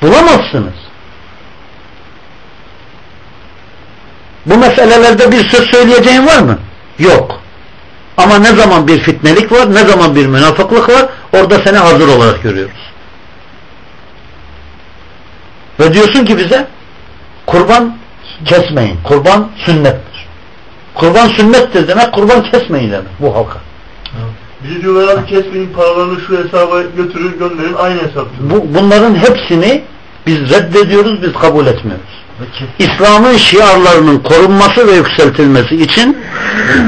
Bulamazsınız. Bu meselelerde bir söz söyleyeceğin var mı? Yok. Ama ne zaman bir fitnelik var, ne zaman bir münafıklık var, orada seni hazır olarak görüyoruz. Ve diyorsun ki bize kurban kesmeyin. Kurban sünnettir. Kurban sünnettir demek kurban kesmeyin demek bu halka. Bizi diyorlar abi kesmeyin paralarını şu hesaba götürün gönderin aynı hesap. Bu, bunların hepsini biz reddediyoruz, biz kabul etmiyoruz. İslam'ın şiarlarının korunması ve yükseltilmesi için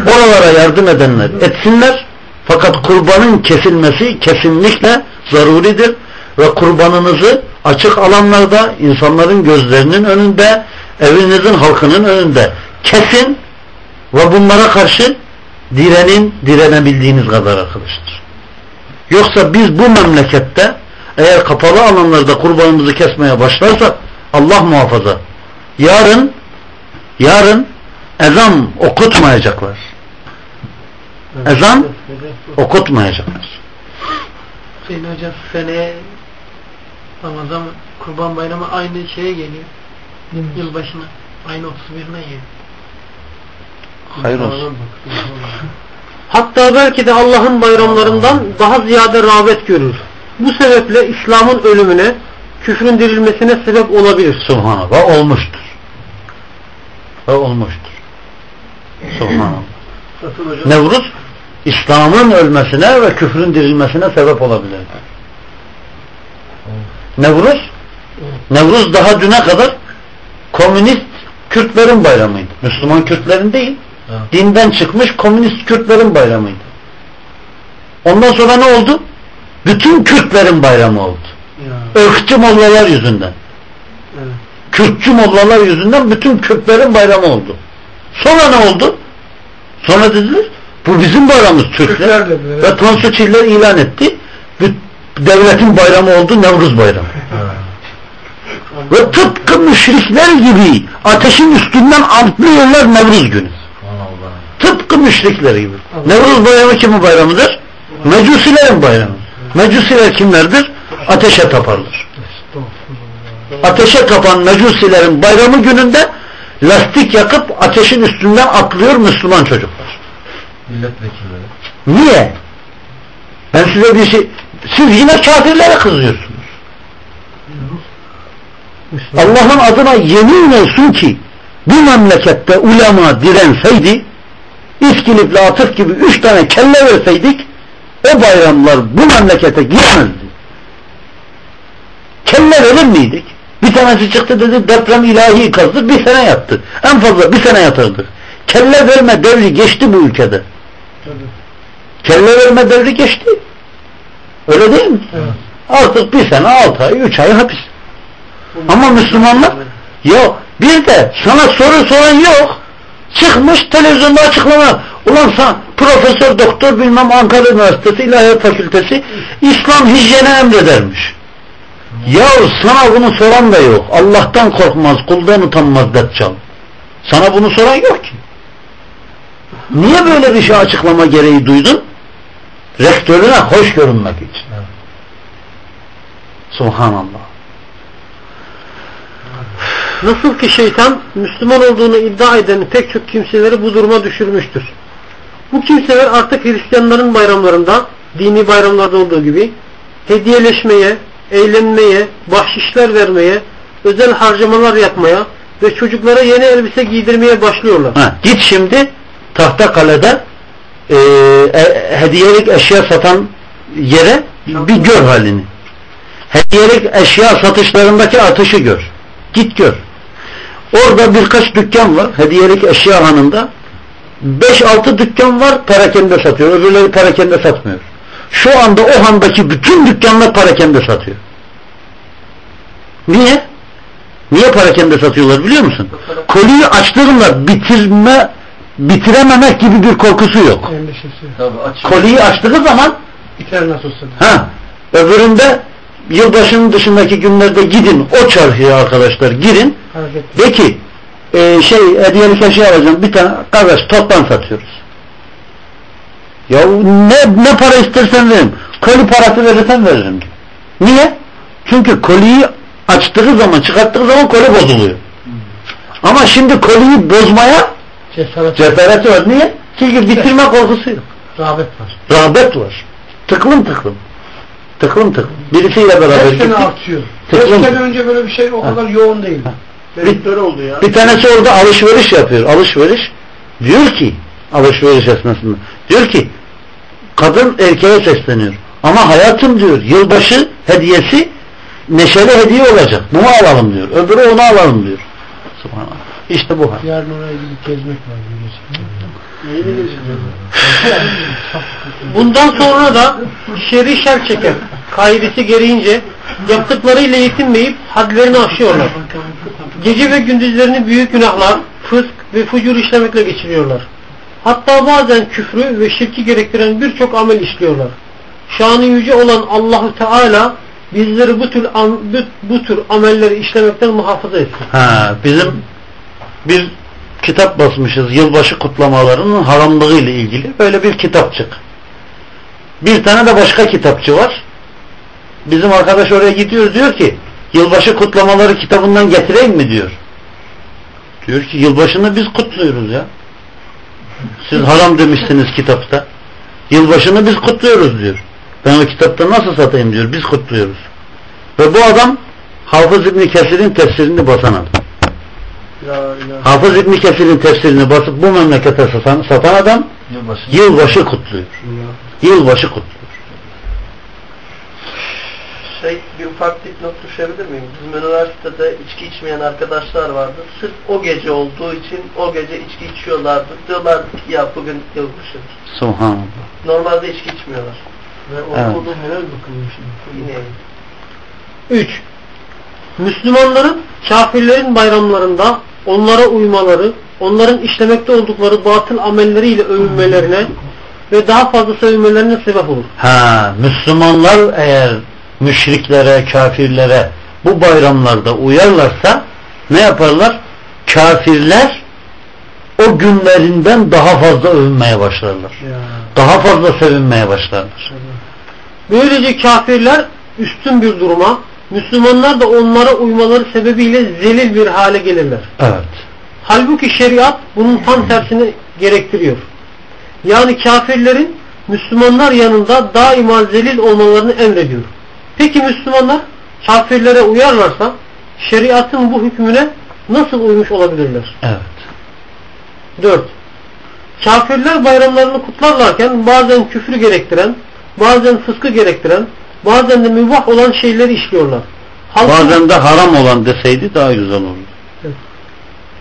oralara yardım edenler etsinler. Fakat kurbanın kesilmesi kesinlikle zaruridir ve kurbanınızı açık alanlarda insanların gözlerinin önünde evinizin halkının önünde kesin ve bunlara karşı direnin direnebildiğiniz kadar arkadaşlar. Yoksa biz bu memlekette eğer kapalı alanlarda kurbanımızı kesmeye başlarsak Allah muhafaza yarın yarın ezan okutmayacaklar. Ezan okutmayacaklar. Hüseyin Hocam seneye Ramazan Kurban Bayramı aynı şeye geliyor. Yılbaşına. Aynı 31'ine geliyor. Hayır olsun. Hatta belki de Allah'ın bayramlarından daha ziyade rağbet görür. Bu sebeple İslam'ın ölümüne, küfrün dirilmesine sebep olabilir. Subhanallah. Olmuştur. Ve olmuştur. Subhanallah. Nevruz İslam'ın ölmesine ve küfrün dirilmesine sebep olabilir. Nevruz Nevruz daha düne kadar komünist Kürtlerin bayramıydı. Müslüman Kürtlerin değil. Evet. Dinden çıkmış komünist Kürtlerin bayramıydı. Ondan sonra ne oldu? Bütün Kürtlerin bayramı oldu. Ya, Irkçı mollalar yüzünden. Kürtçü mollalar yüzünden bütün Kürtlerin bayramı oldu. Sonra ne oldu? Sonra dediler bu bizim bayramımız Türkler. Ve. Tansu Çiller ilan etti. Devletin bayramı oldu Nevruz bayramı. Ve tıpkı müşrikler gibi ateşin üstünden atlıyorlar Nevruz günü. Tıpkı müşrikler gibi. Nevruz bayramı kimin bayramıdır? Mecusilerin bayramı. Mecusiler kimlerdir? Ateşe taparlar. Ateşe tapan mecusilerin bayramı gününde lastik yakıp ateşin üstünden atlıyor Müslüman çocuklar. Milletvekilleri. Niye? Ben size bir şey... Siz yine kafirlere kızıyorsunuz. Allah'ın adına yemin olsun ki bu memlekette ulema direnseydi İskilip'le Atıf gibi üç tane kelle verseydik o bayramlar bu memlekete girmezdi. Kelle verir miydik? Bir tanesi çıktı dedi deprem ilahi ikazdır bir sene yattı. En fazla bir sene yatırdık. Kelle verme devri geçti bu ülkede. Kelle verme devri geçti. Öyle değil mi? Evet. Artık bir sene, altı ay, üç ay hapis. Ama Müslümanlar yok. Bir de sana soru soran yok. Çıkmış televizyonda açıklama. Ulan sen profesör doktor bilmem Ankara Üniversitesi İlahiyat Fakültesi İslam hijyene emredermiş. Ya sana bunu soran da yok. Allah'tan korkmaz, kuldan utanmaz Deccal. Sana bunu soran yok ki. Niye böyle bir şey açıklama gereği duydun? Rektörüne hoş görünmek için. Evet. Subhanallah. Nasıl ki şeytan Müslüman olduğunu iddia eden pek çok kimseleri bu duruma düşürmüştür. Bu kimseler artık Hristiyanların bayramlarında, dini bayramlarda olduğu gibi hediyeleşmeye, eğlenmeye, bahşişler vermeye, özel harcamalar yapmaya, ve çocuklara yeni elbise giydirmeye başlıyorlar. Ha, git şimdi Tahtakale'de e, e, hediyelik eşya satan yere bir gör halini. Hediyelik eşya satışlarındaki artışı gör. Git gör. Orada birkaç dükkan var. Hediyelik eşya hanında. 5-6 dükkan var perakende satıyor. Öbürleri perakende satmıyor. Şu anda o handaki bütün dükkanlar perakende satıyor. Niye? Niye perakende satıyorlar biliyor musun? Koliyi açtığında bitirme bitirememek gibi bir korkusu yok. Endişesi. Tabii aç. Koliyi açtığı zaman Biter nasıl olsa. ha öbüründe yılbaşının dışındaki günlerde gidin o çarşıya arkadaşlar girin Hareket. de ki e, şey hediyelik eşya alacağım bir tane kardeş toptan satıyoruz. Ya ne, ne para istersen veririm. Koli parası verirsen veririm. Niye? Çünkü koliyi açtığı zaman çıkarttığı zaman koli bozuluyor. Ama şimdi koliyi bozmaya Cesaret. cesareti var. Niye? Çünkü bitirme korkusu yok. Rağbet var. Rağbet var. Tıklım tıklım. Tıklım tıklım. Birisiyle beraber Her sene artıyor. Tıklım. Sene önce böyle bir şey o kadar yoğun değil. Benimkiler oldu ya. Bir tanesi orada alışveriş yapıyor. Alışveriş. Diyor ki alışveriş esnasında. Diyor ki kadın erkeğe sesleniyor. Ama hayatım diyor yılbaşı hediyesi neşeli hediye olacak. Bunu alalım diyor. Öbürü onu alalım diyor. Subhanallah. İşte bu hal. Yarın oraya gidip gezmek var. Bundan sonra da şerri şer çeker. Kaidesi gereğince yaptıklarıyla yetinmeyip hadlerini aşıyorlar. Gece ve gündüzlerini büyük günahlar, fısk ve fucur işlemekle geçiriyorlar. Hatta bazen küfrü ve şirki gerektiren birçok amel işliyorlar. Şanı yüce olan Allahu Teala bizleri bu tür, am- bu, bu tür amelleri işlemekten muhafaza etsin. Ha, bizim bir kitap basmışız yılbaşı kutlamalarının haramlığı ile ilgili. Böyle bir kitapçık. Bir tane de başka kitapçı var. Bizim arkadaş oraya gidiyor diyor ki yılbaşı kutlamaları kitabından getireyim mi diyor. Diyor ki yılbaşını biz kutluyoruz ya. Siz haram demişsiniz kitapta. Yılbaşını biz kutluyoruz diyor. Ben o kitapta nasıl satayım diyor. Biz kutluyoruz. Ve bu adam Hafız İbni Kesir'in tefsirini basan adam. Hafız İbni Kesir'in tefsirini basıp bu memlekete satan, satan adam Yılbaşı. yılbaşı kutluyor. Yılbaşı kutluyor. Şey, bir ufak dipnot düşebilir miyim? Bizim üniversitede içki içmeyen arkadaşlar vardı. Sırf o gece olduğu için o gece içki içiyorlardı. Diyorlardı ki ya bugün yılbaşıdır. Subhanallah. Normalde içki içmiyorlar. Ve Evet. okulda helal bakılıyor şimdi. Yine 3. Müslümanların kafirlerin bayramlarında onlara uymaları, onların işlemekte oldukları batıl amelleriyle övünmelerine ve daha fazla sevinmelerine sebep olur. Ha, Müslümanlar eğer müşriklere, kafirlere bu bayramlarda uyarlarsa ne yaparlar? Kafirler o günlerinden daha fazla övünmeye başlarlar. Daha fazla sevinmeye başlarlar. Böylece kafirler üstün bir duruma, Müslümanlar da onlara uymaları sebebiyle zelil bir hale gelirler. Evet. Halbuki şeriat bunun tam tersini gerektiriyor. Yani kafirlerin Müslümanlar yanında daima zelil olmalarını emrediyor. Peki Müslümanlar kafirlere uyarlarsa şeriatın bu hükmüne nasıl uymuş olabilirler? Evet. 4. Kafirler bayramlarını kutlarlarken bazen küfrü gerektiren, bazen fıskı gerektiren, bazen de mübah olan şeyleri işliyorlar. Halkın, Bazen de haram olan deseydi daha güzel olurdu.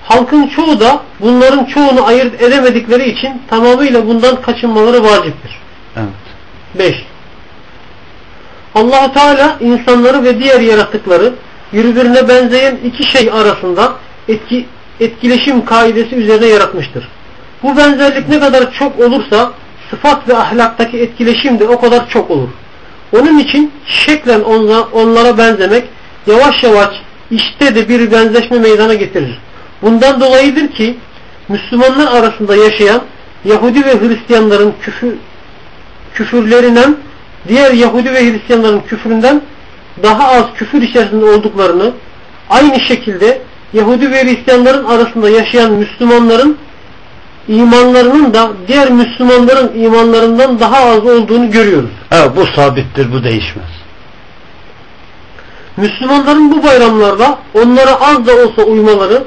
halkın çoğu da bunların çoğunu ayırt edemedikleri için tamamıyla bundan kaçınmaları vaciptir. Evet. 5. allah Teala insanları ve diğer yaratıkları birbirine benzeyen iki şey arasında etki, etkileşim kaidesi üzerine yaratmıştır. Bu benzerlik ne kadar çok olursa sıfat ve ahlaktaki etkileşim de o kadar çok olur. Onun için şeklen onla- onlara benzemek yavaş yavaş işte de bir benzeşme meydana getirir. Bundan dolayıdır ki Müslümanlar arasında yaşayan Yahudi ve Hristiyanların küfür, küfürlerinden diğer Yahudi ve Hristiyanların küfründen daha az küfür içerisinde olduklarını aynı şekilde Yahudi ve Hristiyanların arasında yaşayan Müslümanların imanlarının da diğer Müslümanların imanlarından daha az olduğunu görüyoruz. Evet bu sabittir bu değişmez. Müslümanların bu bayramlarda onlara az da olsa uymaları,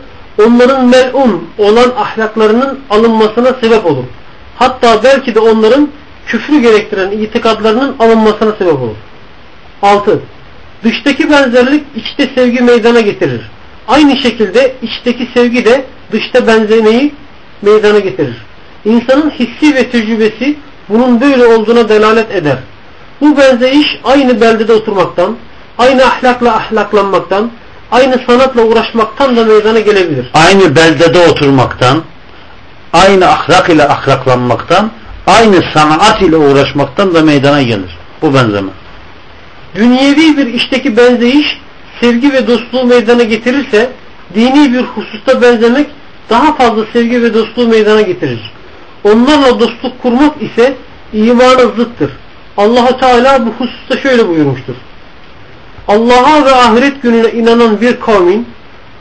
onların melun olan ahlaklarının alınmasına sebep olur. Hatta belki de onların küfrü gerektiren itikadlarının alınmasına sebep olur. 6. Dıştaki benzerlik içte sevgi meydana getirir. Aynı şekilde içteki sevgi de dışta benzemeyi meydana getirir. İnsanın hissi ve tecrübesi bunun böyle olduğuna delalet eder. Bu benzeyiş aynı beldede oturmaktan, aynı ahlakla ahlaklanmaktan, aynı sanatla uğraşmaktan da meydana gelebilir. Aynı beldede oturmaktan, aynı ahlak ile ahlaklanmaktan, aynı sanat ile uğraşmaktan da meydana gelir. Bu benzeme. Dünyevi bir işteki benzeyiş sevgi ve dostluğu meydana getirirse dini bir hususta benzemek daha fazla sevgi ve dostluğu meydana getirir. Onlarla dostluk kurmak ise imana zıttır. allah Teala bu hususta şöyle buyurmuştur. Allah'a ve ahiret gününe inanan bir kavmin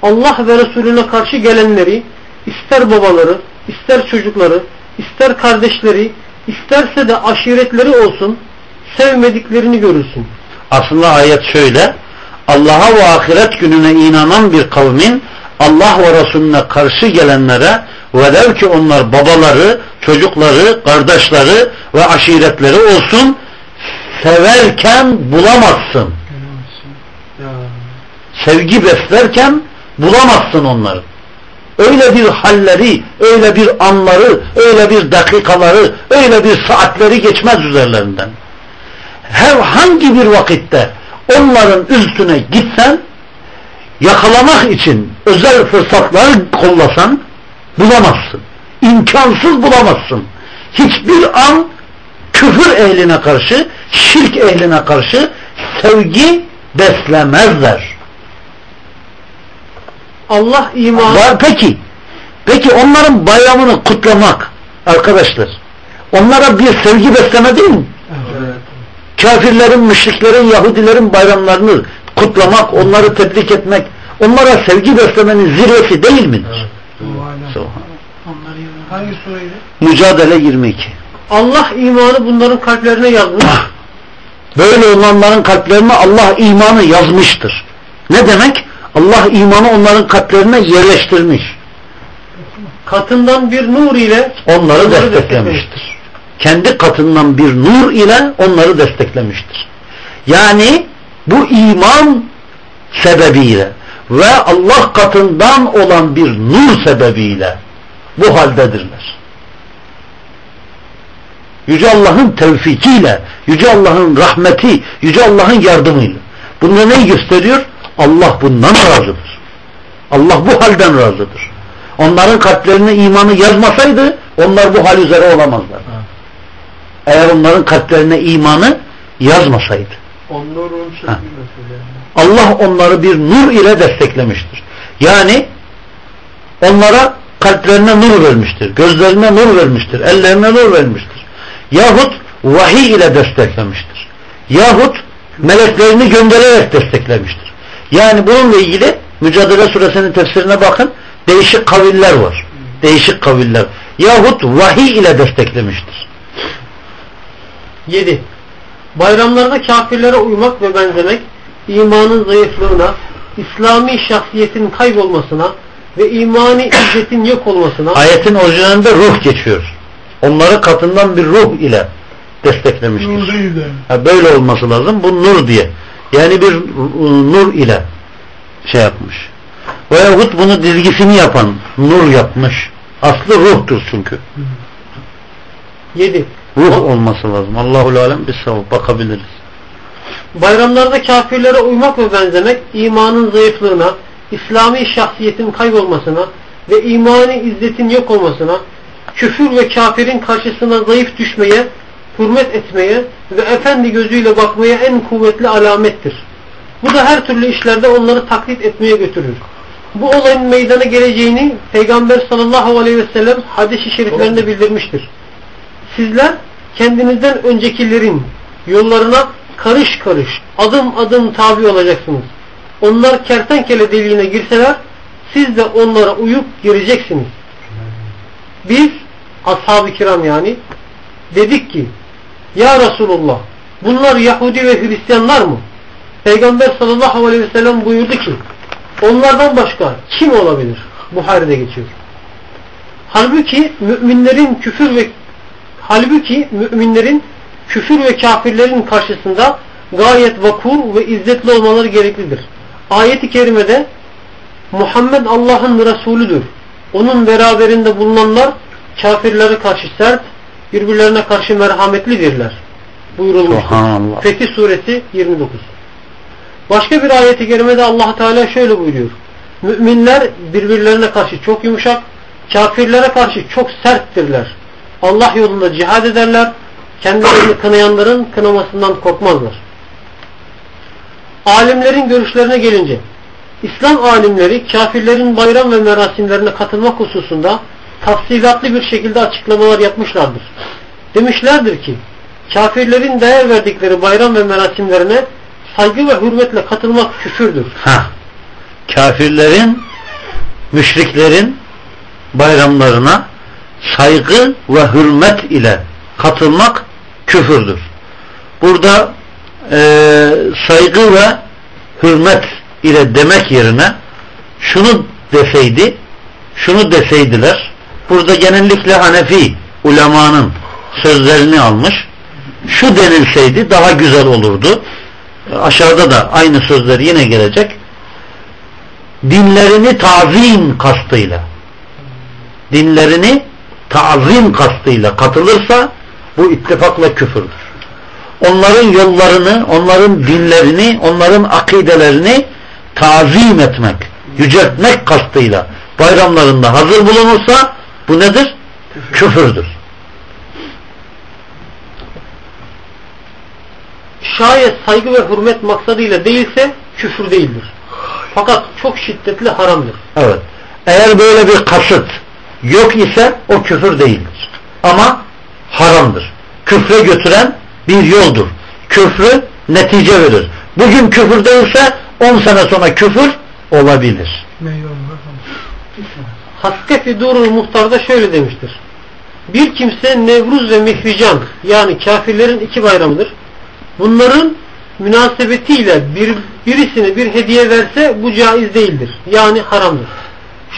Allah ve Resulüne karşı gelenleri ister babaları, ister çocukları, ister kardeşleri, isterse de aşiretleri olsun sevmediklerini görürsün. Aslında ayet şöyle. Allah'a ve ahiret gününe inanan bir kavmin Allah ve Resulüne karşı gelenlere velev ki onlar babaları, çocukları, kardeşleri ve aşiretleri olsun severken bulamazsın. Sevgi beslerken bulamazsın onları. Öyle bir halleri, öyle bir anları, öyle bir dakikaları, öyle bir saatleri geçmez üzerlerinden. Herhangi bir vakitte onların üstüne gitsen yakalamak için özel fırsatlar kollasan bulamazsın. İmkansız bulamazsın. Hiçbir an küfür ehline karşı, şirk ehline karşı sevgi beslemezler. Allah iman Var peki. Peki onların bayramını kutlamak arkadaşlar. Onlara bir sevgi besleme değil mi? Evet. Kafirlerin, müşriklerin, Yahudilerin bayramlarını kutlamak, onları tebrik etmek, onlara sevgi beslemenin zirvesi değil midir? Subhanallah. Hangi sureydi? Mücadele 22. Allah imanı bunların kalplerine yazmış. Böyle olanların kalplerine Allah imanı yazmıştır. Ne demek? Allah imanı onların kalplerine yerleştirmiş. Katından bir nur ile Onları onları desteklemiştir. Kendi katından bir nur ile onları desteklemiştir. Yani bu iman sebebiyle ve Allah katından olan bir nur sebebiyle bu haldedirler. Yüce Allah'ın tevfikiyle, Yüce Allah'ın rahmeti, Yüce Allah'ın yardımıyla. Bunda neyi gösteriyor? Allah bundan razıdır. Allah bu halden razıdır. Onların kalplerine imanı yazmasaydı onlar bu hal üzere olamazlar. Eğer onların kalplerine imanı yazmasaydı. Ha. Allah onları bir nur ile desteklemiştir. Yani onlara kalplerine nur vermiştir. Gözlerine nur vermiştir. Ellerine nur vermiştir. Yahut vahiy ile desteklemiştir. Yahut meleklerini göndererek desteklemiştir. Yani bununla ilgili Mücadele Suresinin tefsirine bakın. Değişik kaviller var. Değişik kaviller. Yahut vahiy ile desteklemiştir. 7. Bayramlarda kafirlere uymak ve benzemek imanın zayıflığına, İslami şahsiyetin kaybolmasına ve imani izzetin yok olmasına Ayetin orijinalinde ruh geçiyor. Onları katından bir ruh ile desteklemiştir. Nur değil de. Ha, böyle olması lazım. Bu nur diye. Yani bir nur ile şey yapmış. Veyahut bunu dizgisini yapan nur yapmış. Aslı ruhtur çünkü. 7. Ruh olması lazım. Allahul alem bir savun bakabiliriz. Bayramlarda kafirlere uymak ve benzemek imanın zayıflığına, İslami şahsiyetin kaybolmasına ve imani izzetin yok olmasına, küfür ve kafirin karşısına zayıf düşmeye, hürmet etmeye ve efendi gözüyle bakmaya en kuvvetli alamettir. Bu da her türlü işlerde onları taklit etmeye götürür. Bu olayın meydana geleceğini Peygamber sallallahu aleyhi ve sellem hadis-i şeriflerinde bildirmiştir. Sizler kendinizden öncekilerin yollarına karış karış, adım adım tabi olacaksınız. Onlar kertenkele deliğine girseler, siz de onlara uyup gireceksiniz. Biz, ashab-ı kiram yani, dedik ki, Ya Resulullah, bunlar Yahudi ve Hristiyanlar mı? Peygamber sallallahu aleyhi ve sellem buyurdu ki, onlardan başka kim olabilir? Buhari'de geçiyor. Halbuki müminlerin küfür ve halbuki müminlerin küfür ve kafirlerin karşısında gayet vakur ve izzetli olmaları gereklidir. Ayet-i kerimede Muhammed Allah'ın Resulüdür. Onun beraberinde bulunanlar kafirlere karşı sert, birbirlerine karşı merhametlidirler. Buyurulmuştur. Fetih suresi 29. Başka bir ayeti kerimede allah Teala şöyle buyuruyor. Müminler birbirlerine karşı çok yumuşak, kafirlere karşı çok serttirler. Allah yolunda cihad ederler, kendilerini kınayanların kınamasından korkmazlar. Alimlerin görüşlerine gelince, İslam alimleri kafirlerin bayram ve merasimlerine katılmak hususunda tafsilatlı bir şekilde açıklamalar yapmışlardır. Demişlerdir ki, kafirlerin değer verdikleri bayram ve merasimlerine saygı ve hürmetle katılmak küfürdür. Ha. Kafirlerin, müşriklerin bayramlarına saygı ve hürmet ile katılmak küfürdür. Burada e, saygı ve hürmet ile demek yerine şunu deseydi, şunu deseydiler, burada genellikle Hanefi ulemanın sözlerini almış, şu denilseydi daha güzel olurdu. Aşağıda da aynı sözler yine gelecek. Dinlerini tazim kastıyla dinlerini tazim kastıyla katılırsa bu ittifakla küfürdür. Onların yollarını, onların dinlerini, onların akidelerini tazim etmek, yüceltmek kastıyla bayramlarında hazır bulunursa bu nedir? Küfürdür. Şayet saygı ve hürmet maksadıyla değilse küfür değildir. Fakat çok şiddetli haramdır. Evet. Eğer böyle bir kasıt yok ise o küfür değildir. Ama haramdır. Küfre götüren bir yoldur. Küfrü netice verir. Bugün küfür değilse 10 sene sonra küfür olabilir. Haskefi Durul Muhtar'da şöyle demiştir. Bir kimse Nevruz ve Mihrican yani kafirlerin iki bayramıdır. Bunların münasebetiyle bir, birisine bir hediye verse bu caiz değildir. Yani haramdır.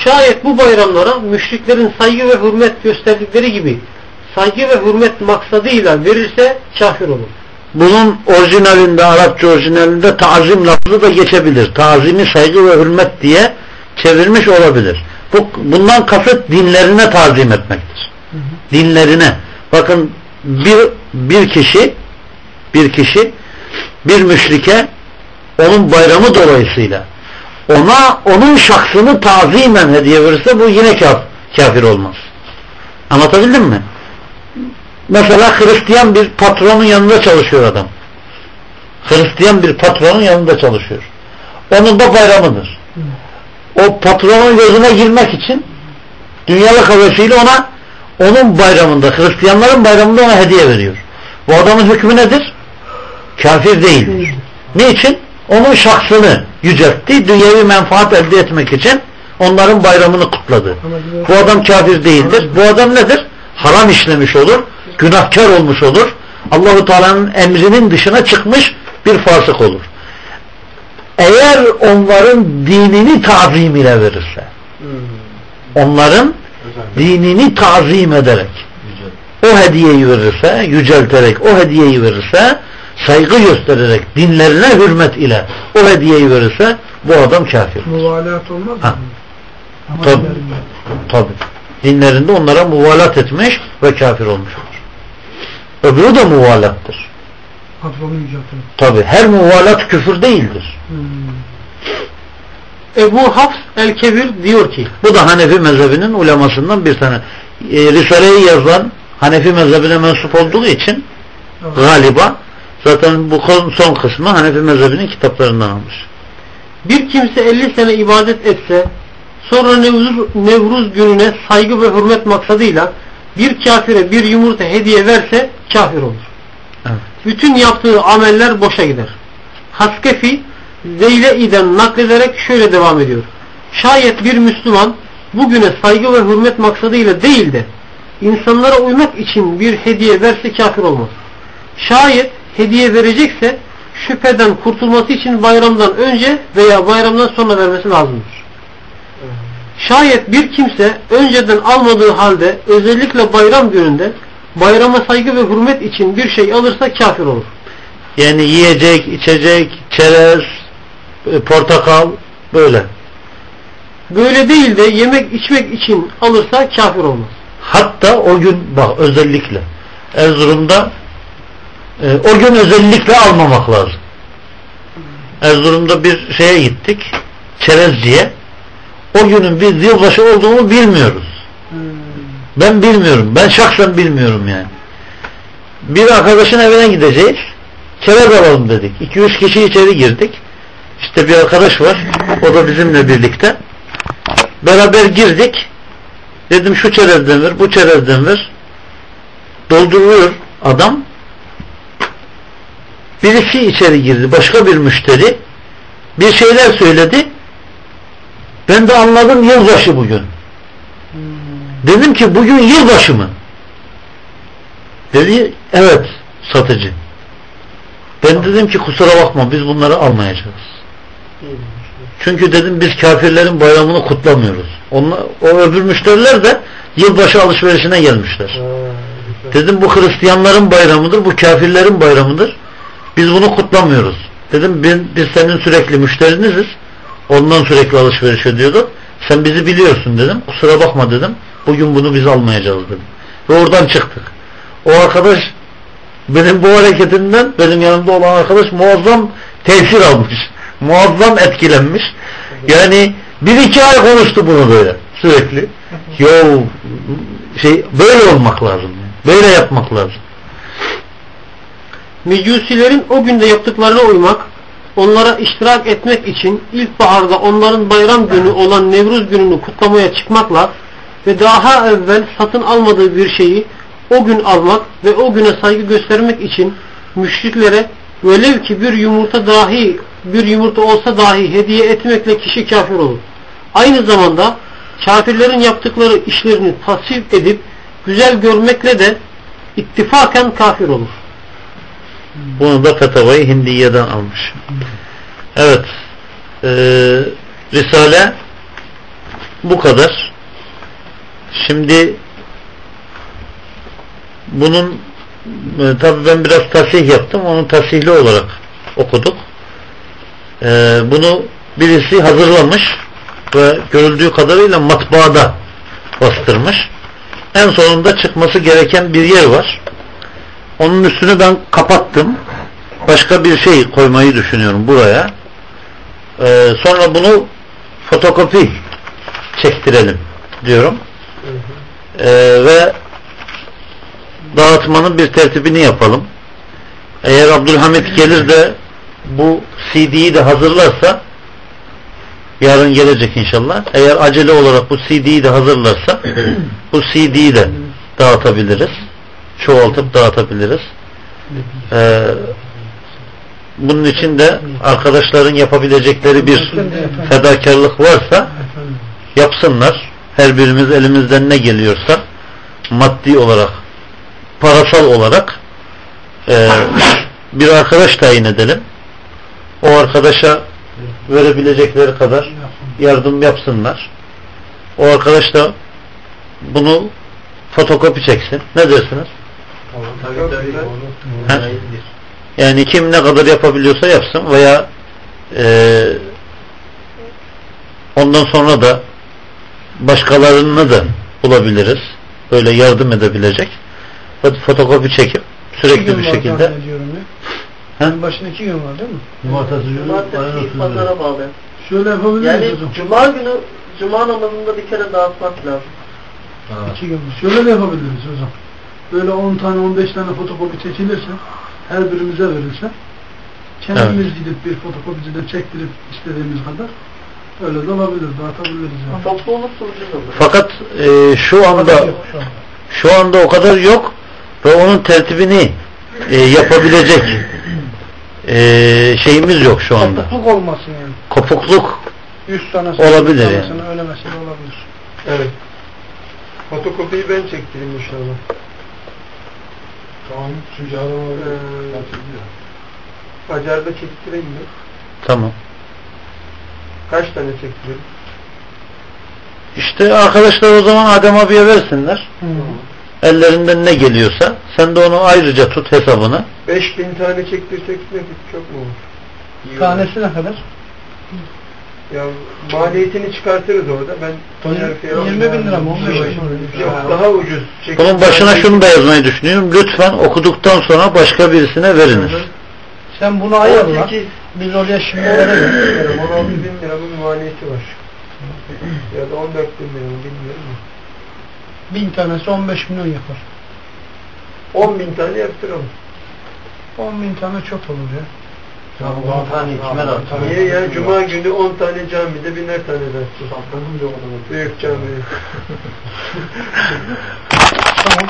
Şayet bu bayramlara müşriklerin saygı ve hürmet gösterdikleri gibi saygı ve hürmet maksadıyla verirse kafir olur. Bunun orijinalinde, Arapça orijinalinde tazim lafzı da geçebilir. Tazimi saygı ve hürmet diye çevirmiş olabilir. Bu, bundan kasıt dinlerine tazim etmektir. Dinlerine. Bakın bir, bir kişi bir kişi bir müşrike onun bayramı dolayısıyla ona onun şahsını tazimen hediye verirse bu yine kaf, kafir olmaz. Anlatabildim mi? Mesela Hristiyan bir patronun yanında çalışıyor adam. Hristiyan bir patronun yanında çalışıyor. Onun da bayramıdır. O patronun gözüne girmek için dünyalık havesiyle ona onun bayramında, Hristiyanların bayramında ona hediye veriyor. Bu adamın hükmü nedir? Kafir değildir. Niçin? Onun şahsını yüceltti, dünyevi menfaat elde etmek için onların bayramını kutladı. Bu adam kafir değildir. Bu adam nedir? Haram işlemiş olur, günahkar olmuş olur. Allahu Teala'nın emrinin dışına çıkmış bir fasık olur. Eğer onların dinini tazim ile verirse, onların dinini tazim ederek, o hediyeyi verirse, yücelterek o hediyeyi verirse, saygı göstererek, dinlerine hürmet ile o hediyeyi verirse, bu adam kafir. Muvalat olmaz Ha. mı? Tabi. Tabi. Dinlerinde onlara muvalat etmiş ve kafir olmuş olur. Öbürü de muvalattır. Yüceltir. Tabi. Her muvalat küfür değildir. Hmm. Ebu Hafs el-Kebir diyor ki Bu da Hanefi mezhebinin ulemasından bir tane. E, Risale'yi yazan Hanefi mezhebine mensup olduğu için Evet. galiba zaten bu son kısmı Hanefi mezhebinin kitaplarından almış. bir kimse 50 sene ibadet etse sonra Nevruz, Nevruz gününe saygı ve hürmet maksadıyla bir kafire bir yumurta hediye verse kafir olur. Bütün yaptığı ameller boşa gider. Haskefi Zeyle'i'den naklederek şöyle devam ediyor. Şayet bir Müslüman bugüne saygı ve hürmet maksadıyla değil de insanlara uymak için bir hediye verse kafir olmaz. Şayet hediye verecekse şüpheden kurtulması için bayramdan önce veya bayramdan sonra vermesi lazımdır. Şayet bir kimse önceden almadığı halde özellikle bayram gününde bayrama saygı ve hürmet için bir şey alırsa kafir olur. Yani yiyecek, içecek, çerez, e, portakal böyle. Böyle değil de yemek içmek için alırsa kafir olmaz. Hatta o gün bak özellikle Erzurum'da e, o gün özellikle almamak lazım. Erzurum'da bir şeye gittik. Çerezciye. O günün biz yılbaşı olduğunu bilmiyoruz. Ben bilmiyorum. Ben şahsen bilmiyorum yani. Bir arkadaşın evine gideceğiz. Çerez alalım dedik. 2-3 kişi içeri girdik. İşte bir arkadaş var. O da bizimle birlikte. Beraber girdik. Dedim şu çerezden ver, bu çerezden ver. Dolduruyor adam. Birisi içeri girdi. Başka bir müşteri. Bir şeyler söyledi. Ben de anladım yılbaşı bugün. Dedim ki bugün yılbaşı mı? Dedi evet satıcı. Ben dedim ki kusura bakma biz bunları almayacağız. Çünkü dedim biz kafirlerin bayramını kutlamıyoruz. Onlar, o öbür müşteriler de yılbaşı alışverişine gelmişler. Dedim bu Hristiyanların bayramıdır, bu kafirlerin bayramıdır. Biz bunu kutlamıyoruz. Dedim ben, biz senin sürekli müşteriniziz. Ondan sürekli alışveriş ediyorduk. Sen bizi biliyorsun dedim. Kusura bakma dedim. Bugün bunu biz almayacağız dedim. Ve oradan çıktık. O arkadaş benim bu hareketimden benim yanımda olan arkadaş muazzam tesir almış. Muazzam etkilenmiş. Yani bir iki ay konuştu bunu böyle sürekli. Yo şey böyle olmak lazım. Böyle yapmak lazım. Mecusilerin o günde yaptıklarına uymak, onlara iştirak etmek için ilkbaharda onların bayram günü olan Nevruz gününü kutlamaya çıkmakla ve daha evvel satın almadığı bir şeyi o gün almak ve o güne saygı göstermek için müşriklere velev ki bir yumurta dahi bir yumurta olsa dahi hediye etmekle kişi kafir olur. Aynı zamanda kafirlerin yaptıkları işlerini tasvip edip güzel görmekle de ittifaken kafir olur. Bunu da Fetavayı Hindiye'den almış. Evet. Ee, Risale bu kadar. Şimdi bunun e, tabi ben biraz tasih yaptım. Onu tasihli olarak okuduk. Ee, bunu birisi hazırlamış ve görüldüğü kadarıyla matbaada bastırmış. En sonunda çıkması gereken bir yer var. Onun üstünü ben kapattım. Başka bir şey koymayı düşünüyorum buraya. Ee, sonra bunu fotokopi çektirelim diyorum. Ee, ve dağıtmanın bir tertibini yapalım. Eğer Abdülhamit gelir de bu CD'yi de hazırlarsa yarın gelecek inşallah. Eğer acele olarak bu CD'yi de hazırlarsa bu CD'yi de dağıtabiliriz. Çoğaltıp dağıtabiliriz. Ee, bunun için de arkadaşların yapabilecekleri bir fedakarlık varsa yapsınlar. Her birimiz elimizden ne geliyorsa maddi olarak parasal olarak e, bir arkadaş tayin edelim. O arkadaşa verebilecekleri kadar yardım yapsınlar. O arkadaş da bunu fotokopi çeksin. Ne dersiniz? Yani kim ne kadar yapabiliyorsa yapsın veya e, ondan sonra da başkalarını da bulabiliriz. Böyle yardım edebilecek. Fotokopi çekip sürekli bir şekilde He? Başında iki gün var değil mi? Cumartesi günü Cumartesi pazara bağlı. Şöyle yapabilir Yani miyiz hocam? cuma günü cuma namazında bir kere dağıtmak lazım. İki gün. Şöyle de yapabiliriz hocam. Böyle 10 tane 15 tane fotokopi çekilirse her birimize verilse kendimiz gidip bir fotokopiciden çektirip istediğimiz kadar öyle de olabilir. Dağıtabiliriz yani. Toplu olursa ucuz olur. fakat e, şu anda şu an. şu anda o kadar yok ve onun tertibini e, yapabilecek e, şeyimiz yok şu anda. Kopukluk olmasın yani. Kopukluk 100 tane Olabilir yüz yani. öyle mesele olabilir. Evet. Fotokopiyi ben çektireyim inşallah. Tamam. Çünkü araba Ee, Acar'da çektireyim mi? Tamam. Kaç tane çektireyim? İşte arkadaşlar o zaman Adem abiye versinler. Ellerinden ne geliyorsa. Sen de onu ayrıca tut hesabını. 5000 tane çektirsek ne çok mu olur? Tanesi ne kadar? Ya maliyetini çıkartırız orada. Ben Soner fiyatı- 20 bin lira mı? 15 bin lira. Yok daha ucuz. Çek- Bunun başına şunu da yazmayı düşünüyorum. Lütfen okuduktan sonra başka birisine veriniz. Sen bunu ayır lan. 18 Biz oraya şimdi verelim. lira, 16 bin lira bunun maliyeti var. Ya da 14 bin lira bilmiyorum. Bin tanesi 15 milyon yapar. 10 bin tane yaptıralım. 10 bin tane çok olur ya. Niye ya? Cuma günü 10 tane camide biner tane dersi. Büyük cami. Tamam.